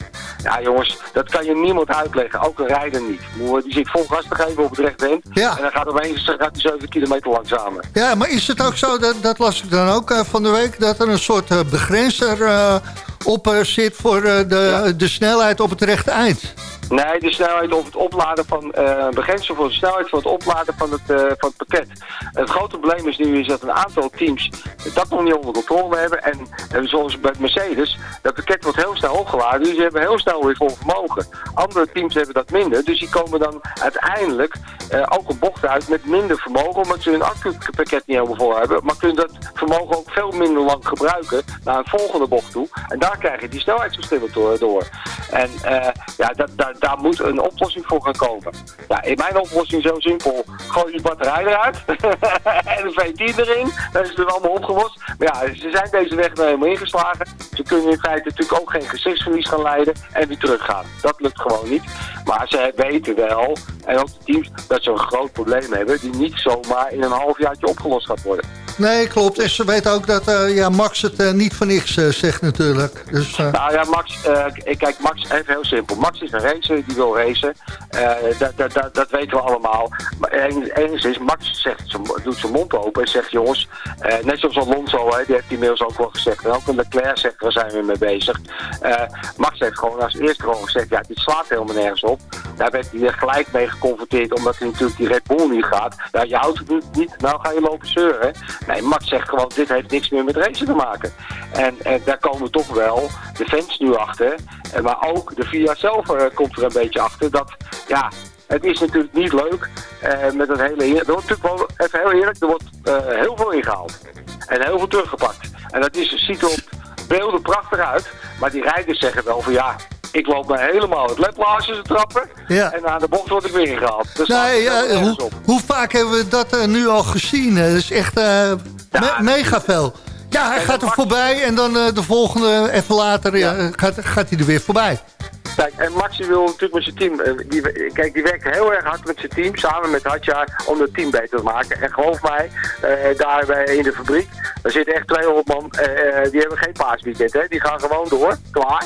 Ja jongens, dat kan je niemand uitleggen, ook een rijder niet. Die zit vol gas te geven op het rechte end ja. en dan gaat opeens gaat hij 7 kilometer langzamer. Ja, maar is het ook zo, dat, dat las ik dan ook uh, van de week, dat er een soort uh, begrenzer uh, op zit voor de, ja. de snelheid op het rechte eind? Nee, de snelheid of het opladen van uh, begrensing voor de snelheid van het opladen van het, uh, van het pakket. Het grote probleem is nu is dat een aantal teams dat nog niet onder controle hebben. En, zoals bij Mercedes, dat pakket wordt heel snel opgeladen. Dus ze hebben heel snel weer vol vermogen. Andere teams hebben dat minder. Dus die komen dan uiteindelijk uh, ook een bocht uit met minder vermogen. Omdat ze hun accupakket niet helemaal vol hebben. Maar kunnen dat vermogen ook veel minder lang gebruiken naar een volgende bocht toe. En daar krijg je die snelheidsverschillen door. En ja, dat, dat daar moet een oplossing voor gaan komen. Ja, in mijn oplossing zo simpel. Gooi je batterij eruit en een V10 erin. Dan is het allemaal opgelost. Maar ja, ze zijn deze weg nou helemaal ingeslagen. Ze kunnen in feite natuurlijk ook geen gezichtsverlies gaan leiden en weer teruggaan. Dat lukt gewoon niet. Maar ze weten wel, en ook de teams, dat ze een groot probleem hebben... die niet zomaar in een halfjaartje opgelost gaat worden. Nee, klopt. En ze weten ook dat uh, ja, Max het uh, niet voor niks uh, zegt natuurlijk. Dus, Nou ja, Max, kijk, Max, even heel simpel. Max is een racer, die wil racen. dat, dat, dat, dat weten we allemaal. Maar enigszins, Max zegt, doet zijn mond open en zegt, jongens, net zoals Alonso, hè, die heeft inmiddels ook wel gezegd. En ook Leclerc zegt, daar zijn we mee bezig. Max heeft gewoon als eerste gewoon gezegd, ja, dit slaat helemaal nergens op. Daar werd hij gelijk mee geconfronteerd, omdat hij natuurlijk die Red Bull niet gaat. Ja, je houdt het niet, nou ga je lopen zeuren. Nee, Max zegt gewoon, dit heeft niks meer met racen te maken. En, daar komen toch wel de fans nu achter. Maar ook de VIA zelf uh, komt er een beetje achter. Dat, ja, het is natuurlijk niet leuk uh, met het hele... Er wordt natuurlijk wel, even heel eerlijk, er wordt uh, heel veel ingehaald. En heel veel teruggepakt. En dat is, ziet er op beelden prachtig uit. Maar die rijders zeggen wel van ja, ik loop me helemaal het leplaasje te trappen. Ja. En aan de bocht word ik weer ingehaald. Dus nee, ja, hoe, hoe, vaak hebben we dat uh, nu al gezien? Dat is echt uh, ja, me mega veel. Ja, hij gaat er voorbij en dan uh, de volgende, even later, gaat hij er weer voorbij. Kijk, en Maxi wil natuurlijk met zijn team... Eh, die, kijk, die werkt heel erg hard met zijn team, samen met Hatja, om het team beter te maken. En geloof mij, uh, daar in de fabriek, er zitten echt 200 man, uh, die hebben geen paasweekend, hè. Die gaan gewoon door, klaar.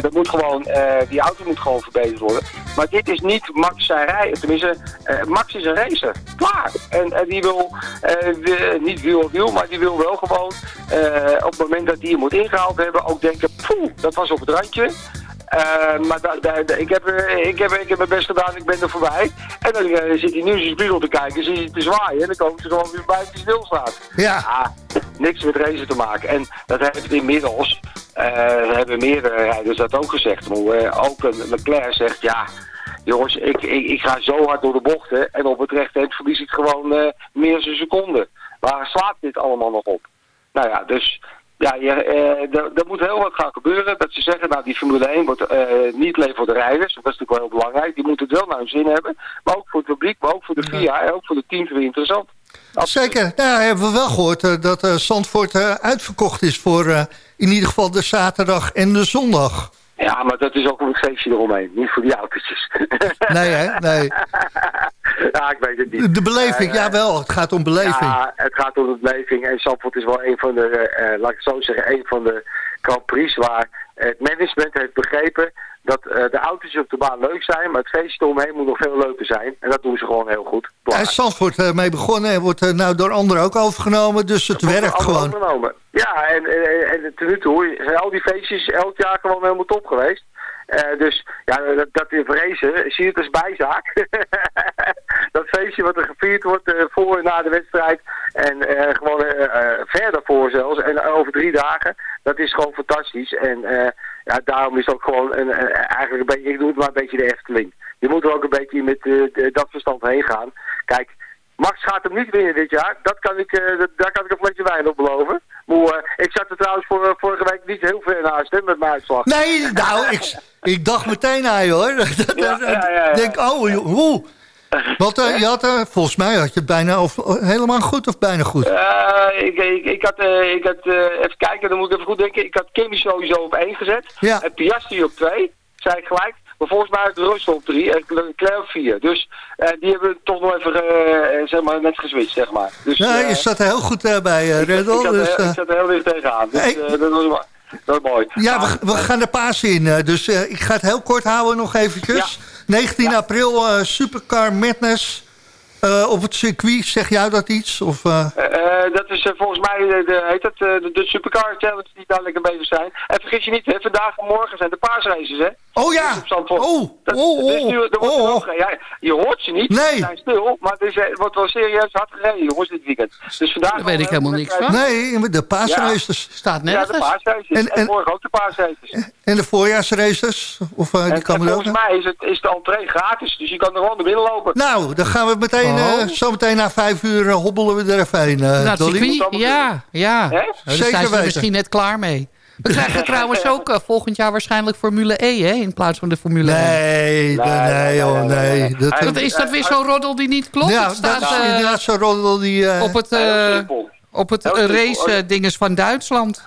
dat moet gewoon, die auto moet gewoon verbeterd worden. Maar dit is niet Max zijn rijden, tenminste, Max is een racer, klaar. En, die wil, niet wiel of wiel, maar die wil wel gewoon, op het moment dat die moet ingehaald hebben, ook denken, poeh, dat was op het randje. Uh, maar da, da, da, ik, heb, eh, ik, heb, ik heb mijn best gedaan, ik ben er voorbij. En dan uh, zit hij nu in zijn spiegel te kijken, zie je te zwaaien. En dan komen ze gewoon weer bij die stilstaat. Ja. Ah, niks met racen te maken. En dat heeft inmiddels, uh, hebben meerdere rijders dat ook gezegd. Maar ook een Leclerc zegt, ja, jongens, ik, ik, ik, ga zo hard door de bochten. En op het rechte verlies ik gewoon meer dan een seconde. Waar slaat dit allemaal nog op? Nou ja, dus ja, uh, er moet heel wat gaan gebeuren. Dat ze zeggen, nou die Formule 1 wordt uh, niet alleen voor de rijders. Dat is natuurlijk wel heel belangrijk. Die moeten het wel naar hun zin hebben. Maar ook voor het publiek, maar ook voor de VIA en ook voor de teams weer interessant. Zeker. Nou, hebben we wel gehoord uh, dat uh, Zandvoort uitverkocht is voor in ieder geval de zaterdag en de zondag. Ja, maar dat is ook een feestje eromheen. Niet voor die autootjes. Nee, hè? Nee. ja, ik weet het niet. De beleving, Uh, ja wel. Het gaat om beleving. Ja, het gaat om de beleving. En Zandvoort is wel een van de, uh, laat ik het zo zeggen, een van de Grand Prix waar het management heeft begrepen dat uh, de auto's op de baan leuk zijn, maar het feestje omheen moet nog veel leuker zijn. En dat doen ze gewoon heel goed. Daar is Zandvoort uh, mee begonnen en wordt uh, nou door anderen ook overgenomen, dus het werkt gewoon. Overgenomen. Ja, en, en, en ten nu toe zijn al die feestjes elk jaar gewoon helemaal top geweest. Uh, dus ja, dat, dat in vrezen, zie je het als bijzaak. dat feestje wat er gevierd wordt uh, voor en na de wedstrijd. En uh, gewoon verder voor zelfs. En over drie dagen. Dat is gewoon fantastisch. En ja, daarom is het ook gewoon een, eigenlijk een beetje, ik doe het maar een beetje de Efteling. Je moet er ook een beetje met dat verstand heen gaan. Kijk, Max gaat hem niet winnen dit jaar. Dat kan ik, dat, daar kan ik een flesje wijn op beloven. Maar, uh, ik zat er trouwens voor, vorige week niet heel ver naast hè, met mijn uitslag. Nee, nou, ik, ik dacht meteen aan je hoor. ja, ja, ja, ja. denk, oh, hoe? Want uh, je had, uh, volgens mij had je het bijna of, helemaal goed of bijna goed? ik, ik, ik had, ik had even kijken, dan moet ik even goed denken. Ik had Kimmy sowieso op één gezet. Ja. En Piastri op twee, zei ik gelijk. Maar volgens mij had Rust op drie en op vier. Dus uh, die hebben we toch nog even uh, zeg maar, net geswitcht, zeg maar. Dus, ja, je zat er heel goed bij, Rendel. Ik, dus, ik, zat er heel dicht tegenaan. Dus, hey. dat, was, dat mooi. Ja, we, we gaan de paas in. dus ik ga het heel kort houden nog eventjes. Ja. 19 ja. april, Supercar Madness. Uh, op het circuit, zeg jij dat iets? Of, uh... Uh, dat is volgens mij de, de, heet het, de, de Supercar Challenge die daar lekker bezig zijn. En vergis je niet, hè, vandaag en morgen zijn de paasraces, hè? Oh ja! Oh, dat, oh, oh, dus nu, er wordt oh, oh. Ja, je hoort ze niet, nee. ze zijn stil, maar het, is, het wordt wel serieus hard gereden, jongens, dit weekend. Dus vandaag... Daar weet ik helemaal niks van. Nee, de paasraces. Ja. Staat nergens. Ja, de paasraces. En, en, en morgen ook de paasraces. En de voorjaarsraces? Of, die en, kan en volgens mij is, het, is de entree gratis, dus je kan er gewoon naar binnen lopen. Nou, dan gaan we meteen, oh. uh, zo meteen na vijf uur uh, hobbelen we er even heen. Uh, nou, circuit, ja, ja. Hè? Daar zijn ze misschien net klaar mee. We krijgen trouwens ook uh, volgend jaar waarschijnlijk Formule E, hè, in plaats van de Formule nee, 1. Nee, nee, joh, nee. nee. Dat, dat, is dat weer zo'n roddel die niet klopt? Ja, staat, dat is uh, inderdaad zo'n roddel die... Uh, Eh, op het, uh, op het race-dinges van Duitsland.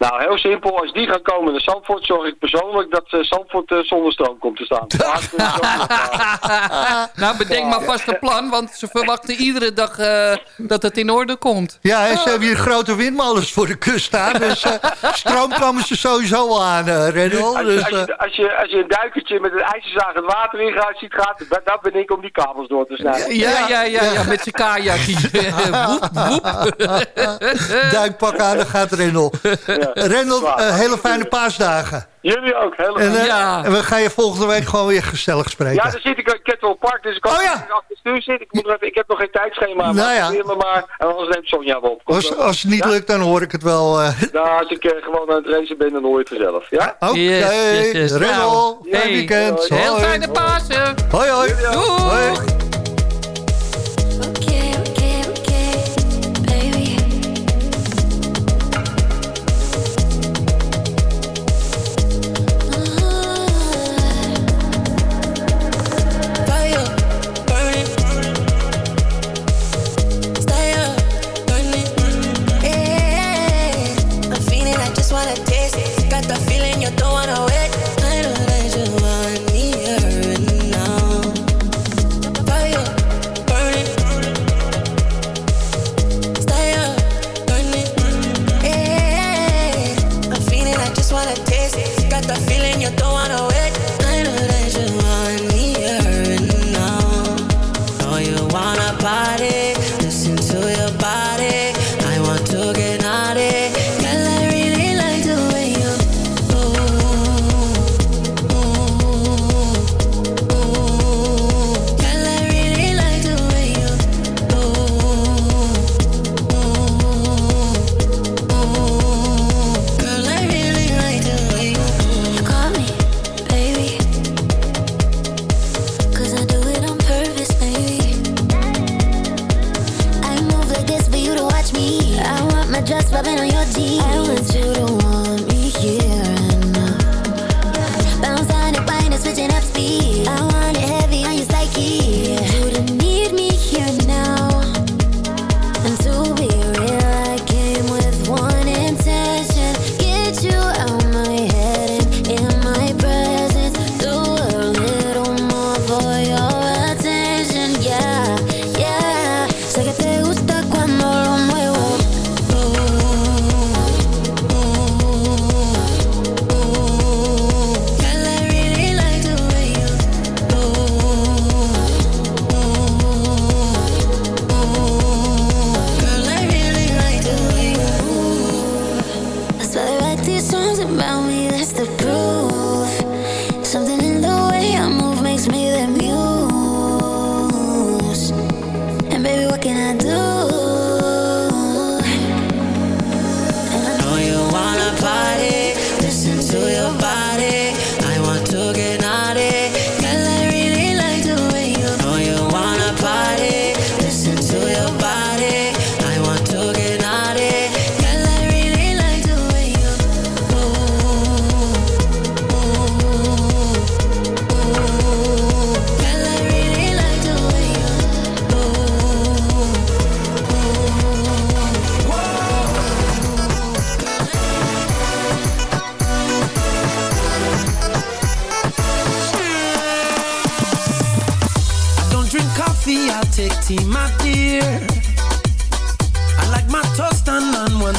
Nou, heel simpel. Als die gaan komen naar Zandvoort, zorg ik persoonlijk dat uh, Zandvoort uh, zonder stroom komt te staan. nou, bedenk maar vast een plan, want ze verwachten iedere dag uh, dat het in orde komt. Ja, en ze hebben hier grote windmolens voor de kust staan, dus stroom komen ze sowieso aan, Rendel. Als, dus, als, je, als, je, als je een duikertje met een ijzerzaag het water in gaat, ziet gaat, daar ben ik om die kabels door te snijden. Ja, ja, ja, ja, ja met zijn kajakje. woep, woep. Duikpak aan, dan gaat Rendel. Ja. Rendel, uh, hele fijne paasdagen. Jullie ook, hele en, uh, ja. en we gaan je volgende week gewoon weer gezellig spreken. Ja, dan zit ik in Kettle Park, dus ik kan oh, ja. achter het stuur zitten. Ik, moet even, ik heb nog geen tijdschema, nou, ja. me maar. En anders neemt Sonja wel op. Als, als het niet ja? lukt, dan hoor ik het wel. Uh... Nou, als ik uh, gewoon aan het racen ben, dan hoor je het vanzelf. Ja? Oké, okay. yes, yes, yes. Rendel, fijn weekend. Hoi. Heel fijne Pasen. Hoi, hoi. Doei. coffee,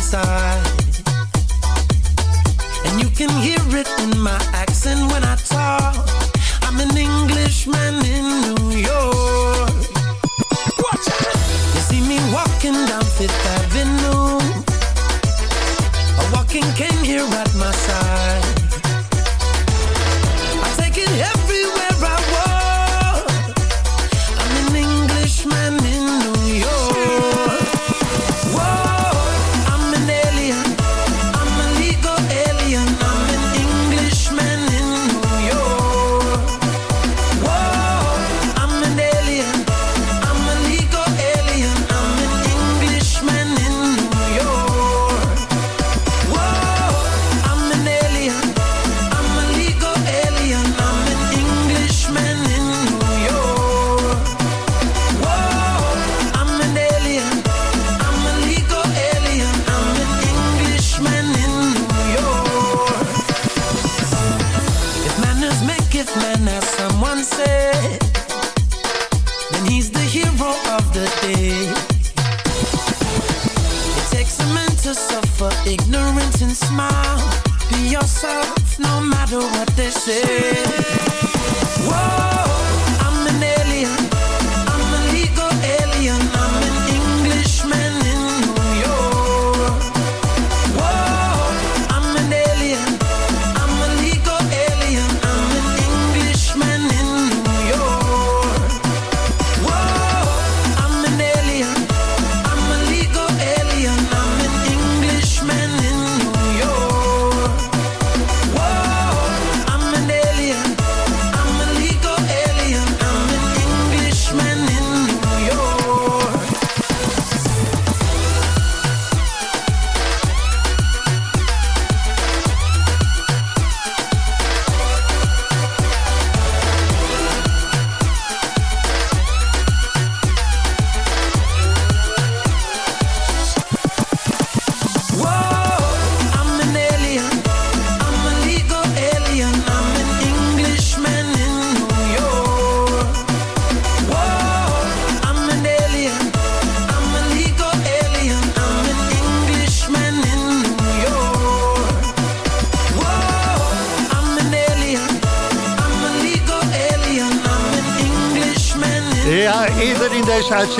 done on one side. And you can hear it in my accent when I talk. I'm an Englishman in New York. Watch out! You see me walking down Fifth Avenue. A walking king here at my side.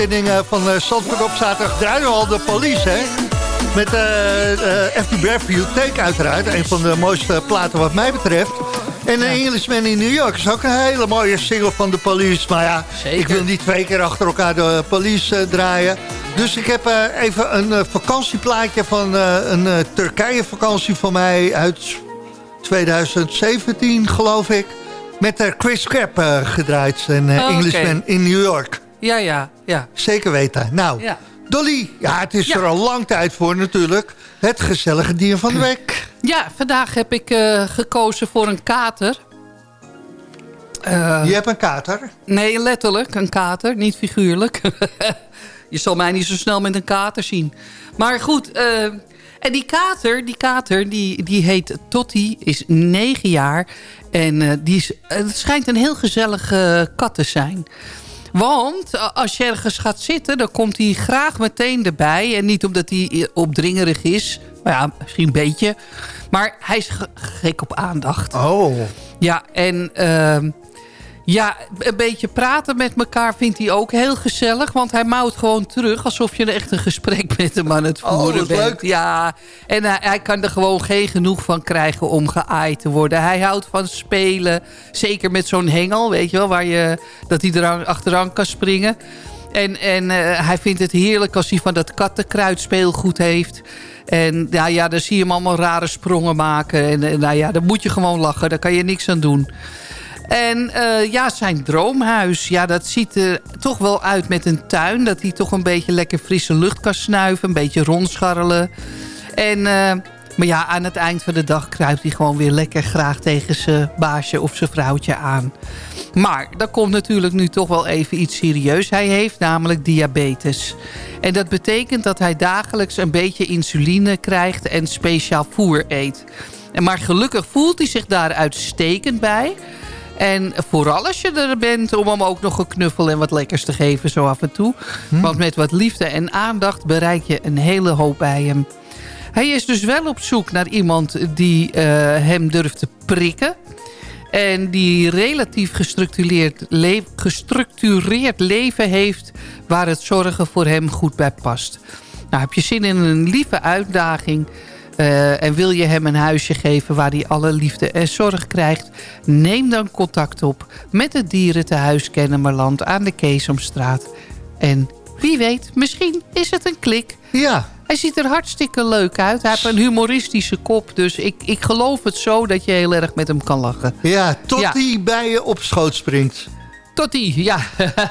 Uitzending eh, van uh, Zandvoort op zaterdag draaien we al de police, hè? Met After Breath Take uiteraard. Een van de mooiste platen wat mij betreft. En een Englishman in New York is ook een hele mooie single van de police. Maar ja, Zeker. ik wil niet twee keer achter elkaar de police eh, draaien. Dus ik heb eh, even een eh, vakantieplaatje van eh, een eh, Turkije vakantie van mij uit 2017, geloof ik. Met eh, Chris Crab eh, gedraaid. En eh, Oh. Englishman in New York. Ja, ja, ja. Zeker weten. Nou, Ja. Dolly, ja, het is Ja. er al lang tijd voor natuurlijk. Het gezellige dier van de week. Ja, vandaag heb ik eh, gekozen voor een kater. Eh, Je hebt een kater. Nee, letterlijk een kater, niet figuurlijk. je zal mij niet zo snel met een kater zien. Maar goed, eh, en die kater, die kater, die, die heet Totti, is negen jaar. En die is, het schijnt een heel gezellige kat te zijn. Want eh, als je ergens gaat zitten, dan komt hij graag meteen erbij. En niet omdat hij eh, opdringerig is. Maar ja, misschien een beetje. Maar hij is ge- gek op aandacht. Oh. Ja, en ehm, ja, een beetje praten met elkaar vindt hij ook heel gezellig. Want hij mouwt gewoon terug alsof je echt een gesprek met hem aan het Oh, voeren wat bent. leuk. Ja, en hij, hij kan er gewoon geen genoeg van krijgen om geaaid te worden. Hij houdt van spelen. Zeker met zo'n hengel, weet je wel. Waar je, dat hij eraan, achteraan kan springen. En, en eh, hij vindt het heerlijk als hij van dat kattenkruid speelgoed heeft. En ja, ja, dan zie je hem allemaal rare sprongen maken. En, en nou ja, dan moet je gewoon lachen. Daar kan je niks aan doen. En eh, ja, zijn droomhuis. Ja, dat ziet er toch wel uit met een tuin. Dat hij toch een beetje lekker frisse lucht kan snuiven. Een beetje rondscharrelen. En, eh, maar ja, aan het eind van de dag kruipt hij gewoon weer lekker graag tegen zijn baasje of zijn vrouwtje aan. Maar er komt natuurlijk nu toch wel even iets serieus. Hij heeft namelijk diabetes. En dat betekent dat hij dagelijks een beetje insuline krijgt en speciaal voer eet. Maar gelukkig voelt hij zich daar uitstekend bij. En vooral als je er bent om hem ook nog een knuffel en wat lekkers te geven zo af en toe. Want met wat liefde en aandacht bereik je een hele hoop bij hem. Hij is dus wel op zoek naar iemand die eh, hem durft te prikken. En die relatief gestructureerd, le gestructureerd leven heeft... waar het zorgen voor hem goed bij past. Nou, heb je zin in een lieve uitdaging... Uh, en wil je hem een huisje geven waar hij alle liefde en zorg krijgt... neem dan contact op met het dierentehuis Kennemerland aan de Keesomstraat. En wie weet, misschien is het een klik. Ja. Hij ziet er hartstikke leuk uit. Hij heeft een humoristische kop. Dus ik, ik geloof het zo dat je heel erg met hem kan lachen. Ja, tot ja. hij bij je op schoot springt. Totti, ja.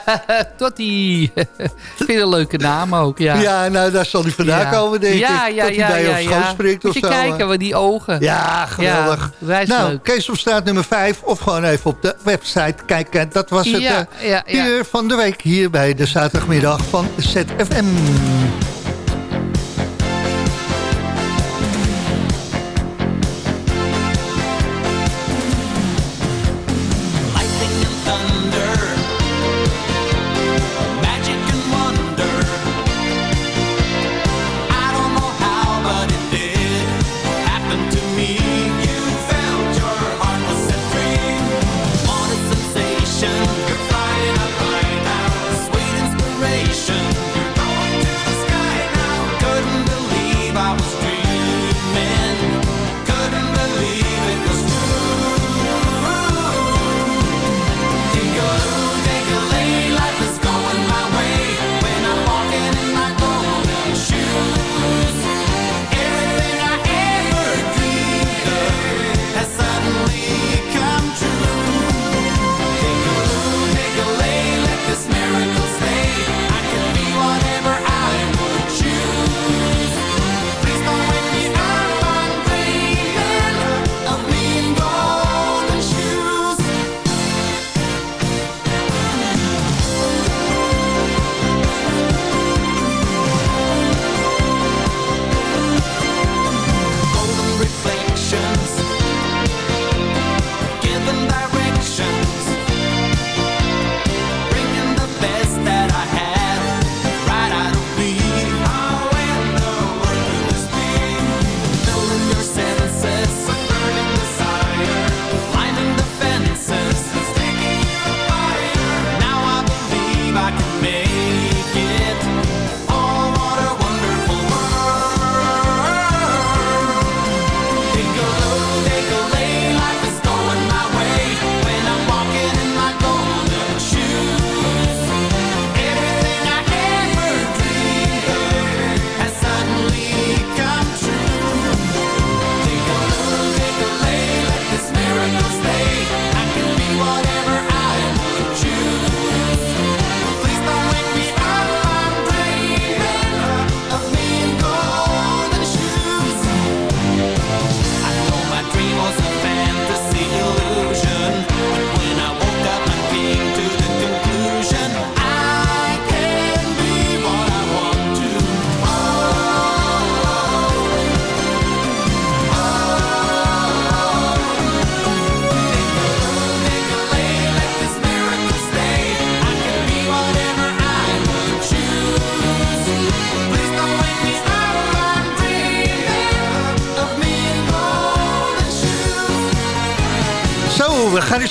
Totti. Vind een leuke naam ook, ja. Ja, nou, daar zal hij vandaan ja. komen, denk ja, ik. Ja, ja, bij ja, op schoot springt of Moet je zo. kijken, wat die ogen. Ja, geweldig. Ja, nou, leuk. Kees op straat nummer 5 of gewoon even op de website kijken. Dat was het ja, uh, ja, ja. uur van de week hier bij de zaterdagmiddag van ZFM.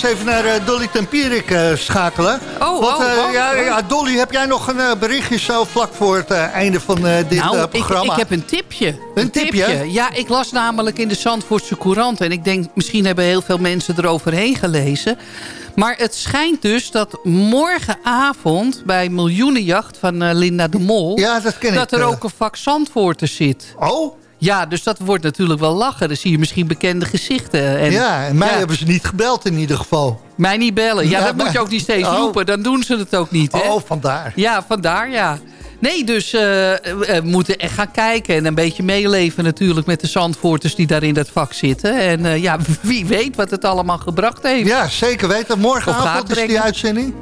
Even naar uh, Dolly Tempierik uh, schakelen. Oh, Want, oh, uh, oh, ja, oh. ja, Dolly, heb jij nog een berichtje zo vlak voor het einde van dit nou, programma? Ik, ik heb een tipje. Een, tipje? Ja, ik las namelijk in de Zandvoortse Courant. En ik denk, misschien hebben heel veel mensen eroverheen gelezen. Maar het schijnt dus dat morgenavond bij Miljoenenjacht van Linda de Mol... Ja, dat ken dat ik, er ook een vak Zandvoorten zit. Oh? Ja, dus dat wordt natuurlijk wel lachen. Dan zie je misschien bekende gezichten. En, ja, en mij ja. hebben ze niet gebeld in ieder geval. Mij niet bellen. Ja, Ja, dat moet je ook niet steeds Oh. roepen. Dan doen ze het ook niet, hè? Oh, vandaar. Ja, vandaar, ja. Nee, dus eh, we moeten echt gaan kijken en een beetje meeleven natuurlijk met de Zandvoorters die daar in dat vak zitten. En eh, ja, wie weet wat het allemaal gebracht heeft. Ja, zeker weten. Morgenavond is die uitzending.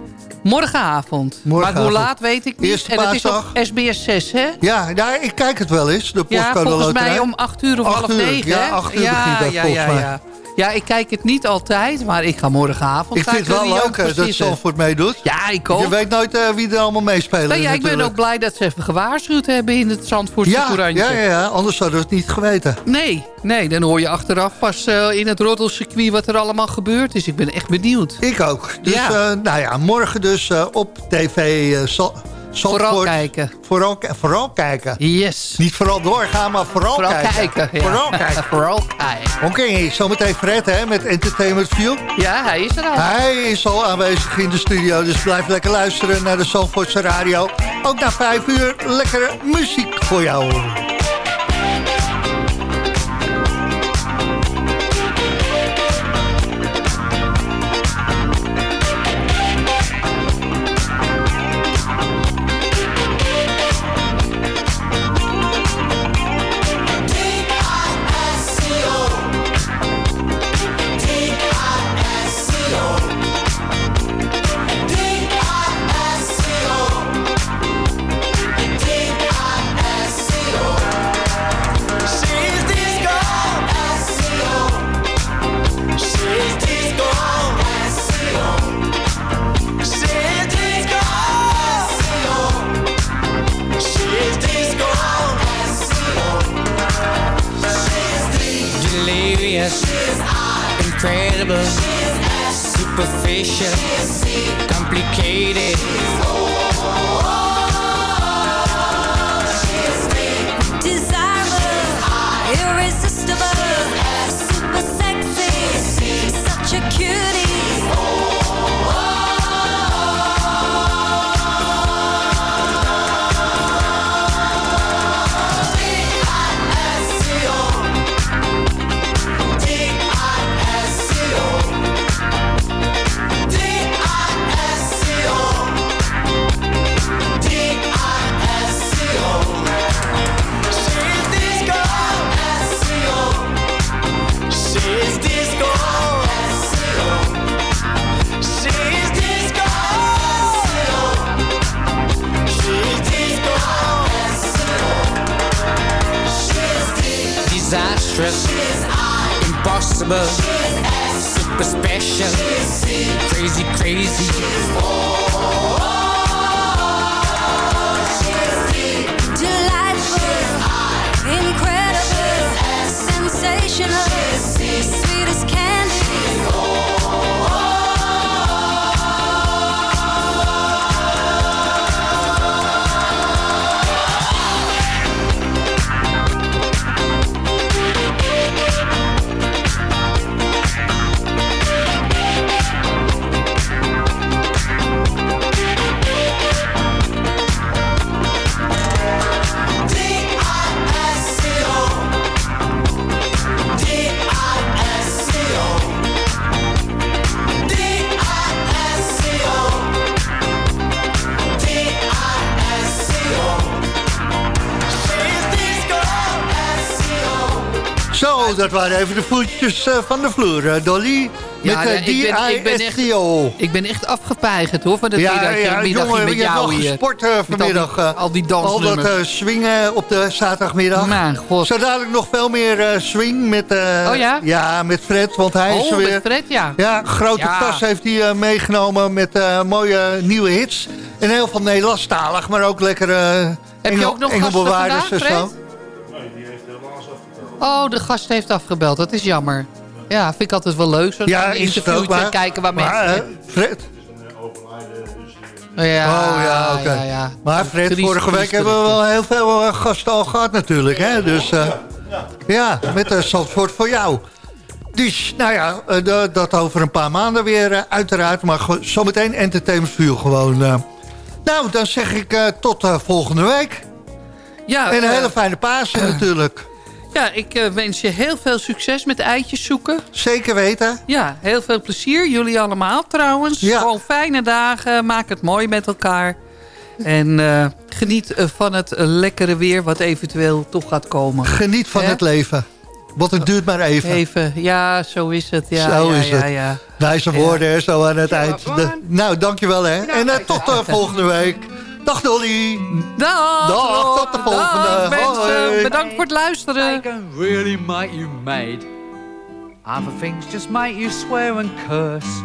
Morgenavond. Morgenavond. Maar hoe laat weet ik niet. Eerste en het is op SBS 6, hè? Ja, ja, ik kijk het wel eens, de Ja, volgens mij om 8 uur of half uur, 9, ja, hè? acht uur ja, begint dat ja, volgens ja, mij. ja. Ja, ik kijk het niet altijd, maar ik ga morgenavond Ik vind het wel leuk dat. Zandvoort meedoet. Ja, ik ook. Je weet nooit eh, wie er allemaal meespelen ja, ik ben ook blij dat ze even gewaarschuwd hebben in het Zandvoortse ja, courantje. ja, ja, ja, anders hadden we het niet geweten. Nee, nee, dan hoor je achteraf pas eh, in het roddelcircuit wat er allemaal gebeurd is. Ik ben echt benieuwd. Ik ook. Dus Ja. eh, nou ja, morgen dus op tv eh, Za- Zandvoort. Vooral kijken. Vooral, vooral kijken. Yes. Niet vooral doorgaan, maar vooral, Vooral kijken. kijken. ja. Vooral kijken. Vooral kijken. Oké, zometeen Fred hè, met Entertainment View. Ja, hij is er al. Hij is al aanwezig in de studio, dus blijf lekker luisteren naar de Zandvoortse radio. Ook na vijf uur lekkere muziek voor jou. Incredible, superficial, complicated. Desirable, irresistible, impossible, super special, She's crazy, crazy. Zo, dat waren even de voetjes eh, van de vloer, eh, Dolly. Met Ja, de nee, ik ben- ik ben echt-. Ik ben echt afgepeigerd hoor, van dat Ja, middagje, ja, middagje jongen, met je hebt jou hier. gesport eh, Met al die- vanmiddag. eh. al die Al dat dansnummers. eh, swingen op de zaterdagmiddag. Mijn god. Zo dadelijk nog veel meer eh, swing met, eh, Oh ja? ja, met Fred, want hij is Oh, er weer. met Fred, ja. Ja, grote tas heeft hij eh, meegenomen met eh, mooie nieuwe hits. En heel veel Nederlandstalig, maar ook lekker eh Heb je ook nog gasten vandaag. Fred? Oh, de gast heeft afgebeld. Dat is jammer. Ja, vind ik altijd wel leuk. Zo'n Ja, ja, is het ook, interviewtje maar- kijken waar maar, mensen... Fred. Oh, ja, oh ja, oké. ja, ja. Maar Fred, vorige week hebben we wel heel veel eh, gasten al gehad natuurlijk. Hè? Dus eh, ja, met uh, Zandvoort voor jou. Dus, nou ja, dat over een paar maanden weer uiteraard. Maar zometeen Entertainment View gewoon. Nou, dan zeg ik tot volgende week. Ja, En een hele fijne Pasen natuurlijk. Ja, ik eh, wens je heel veel succes met eitjes zoeken. Zeker weten. Ja, heel veel plezier. Jullie allemaal trouwens. Ja. Gewoon fijne dagen. Maak het mooi met elkaar. En eh, geniet eh, van het lekkere weer wat eventueel toch gaat komen. Geniet van het leven. Want het duurt maar even. Even, ja, zo is het. Ja, Zo ja, is ja, het. Ja. Wijze woorden hè, zo aan het eind. De- nou, dankjewel hè. En eh, tot uh, volgende week. Dag Dolly. Dag. Dag, tot de volgende. Dag, mensen. Hoi. Bedankt voor het luisteren. I can really make you mad. Other things just make you swear and curse.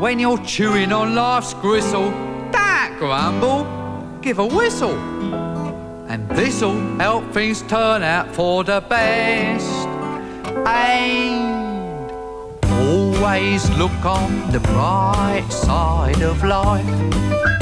When you're chewing on life's gristle, don't grumble, give a whistle. And this'll help things turn out for the best. And always look on the bright side of life.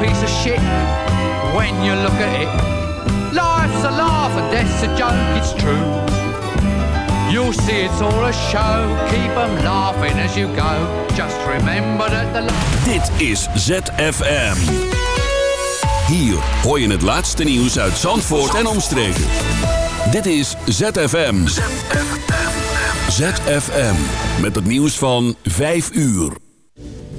Piece of shit when you look at it. Life's a laugh and death's a joke, it's true. You'll see it's all a show, keep 'em laughing as you go. Just remember that the Dit is ZFM. Hier hoor je het laatste nieuws uit Zandvoort en omstreken. Dit is ZFM. ZFM. Met het nieuws van 5 uur.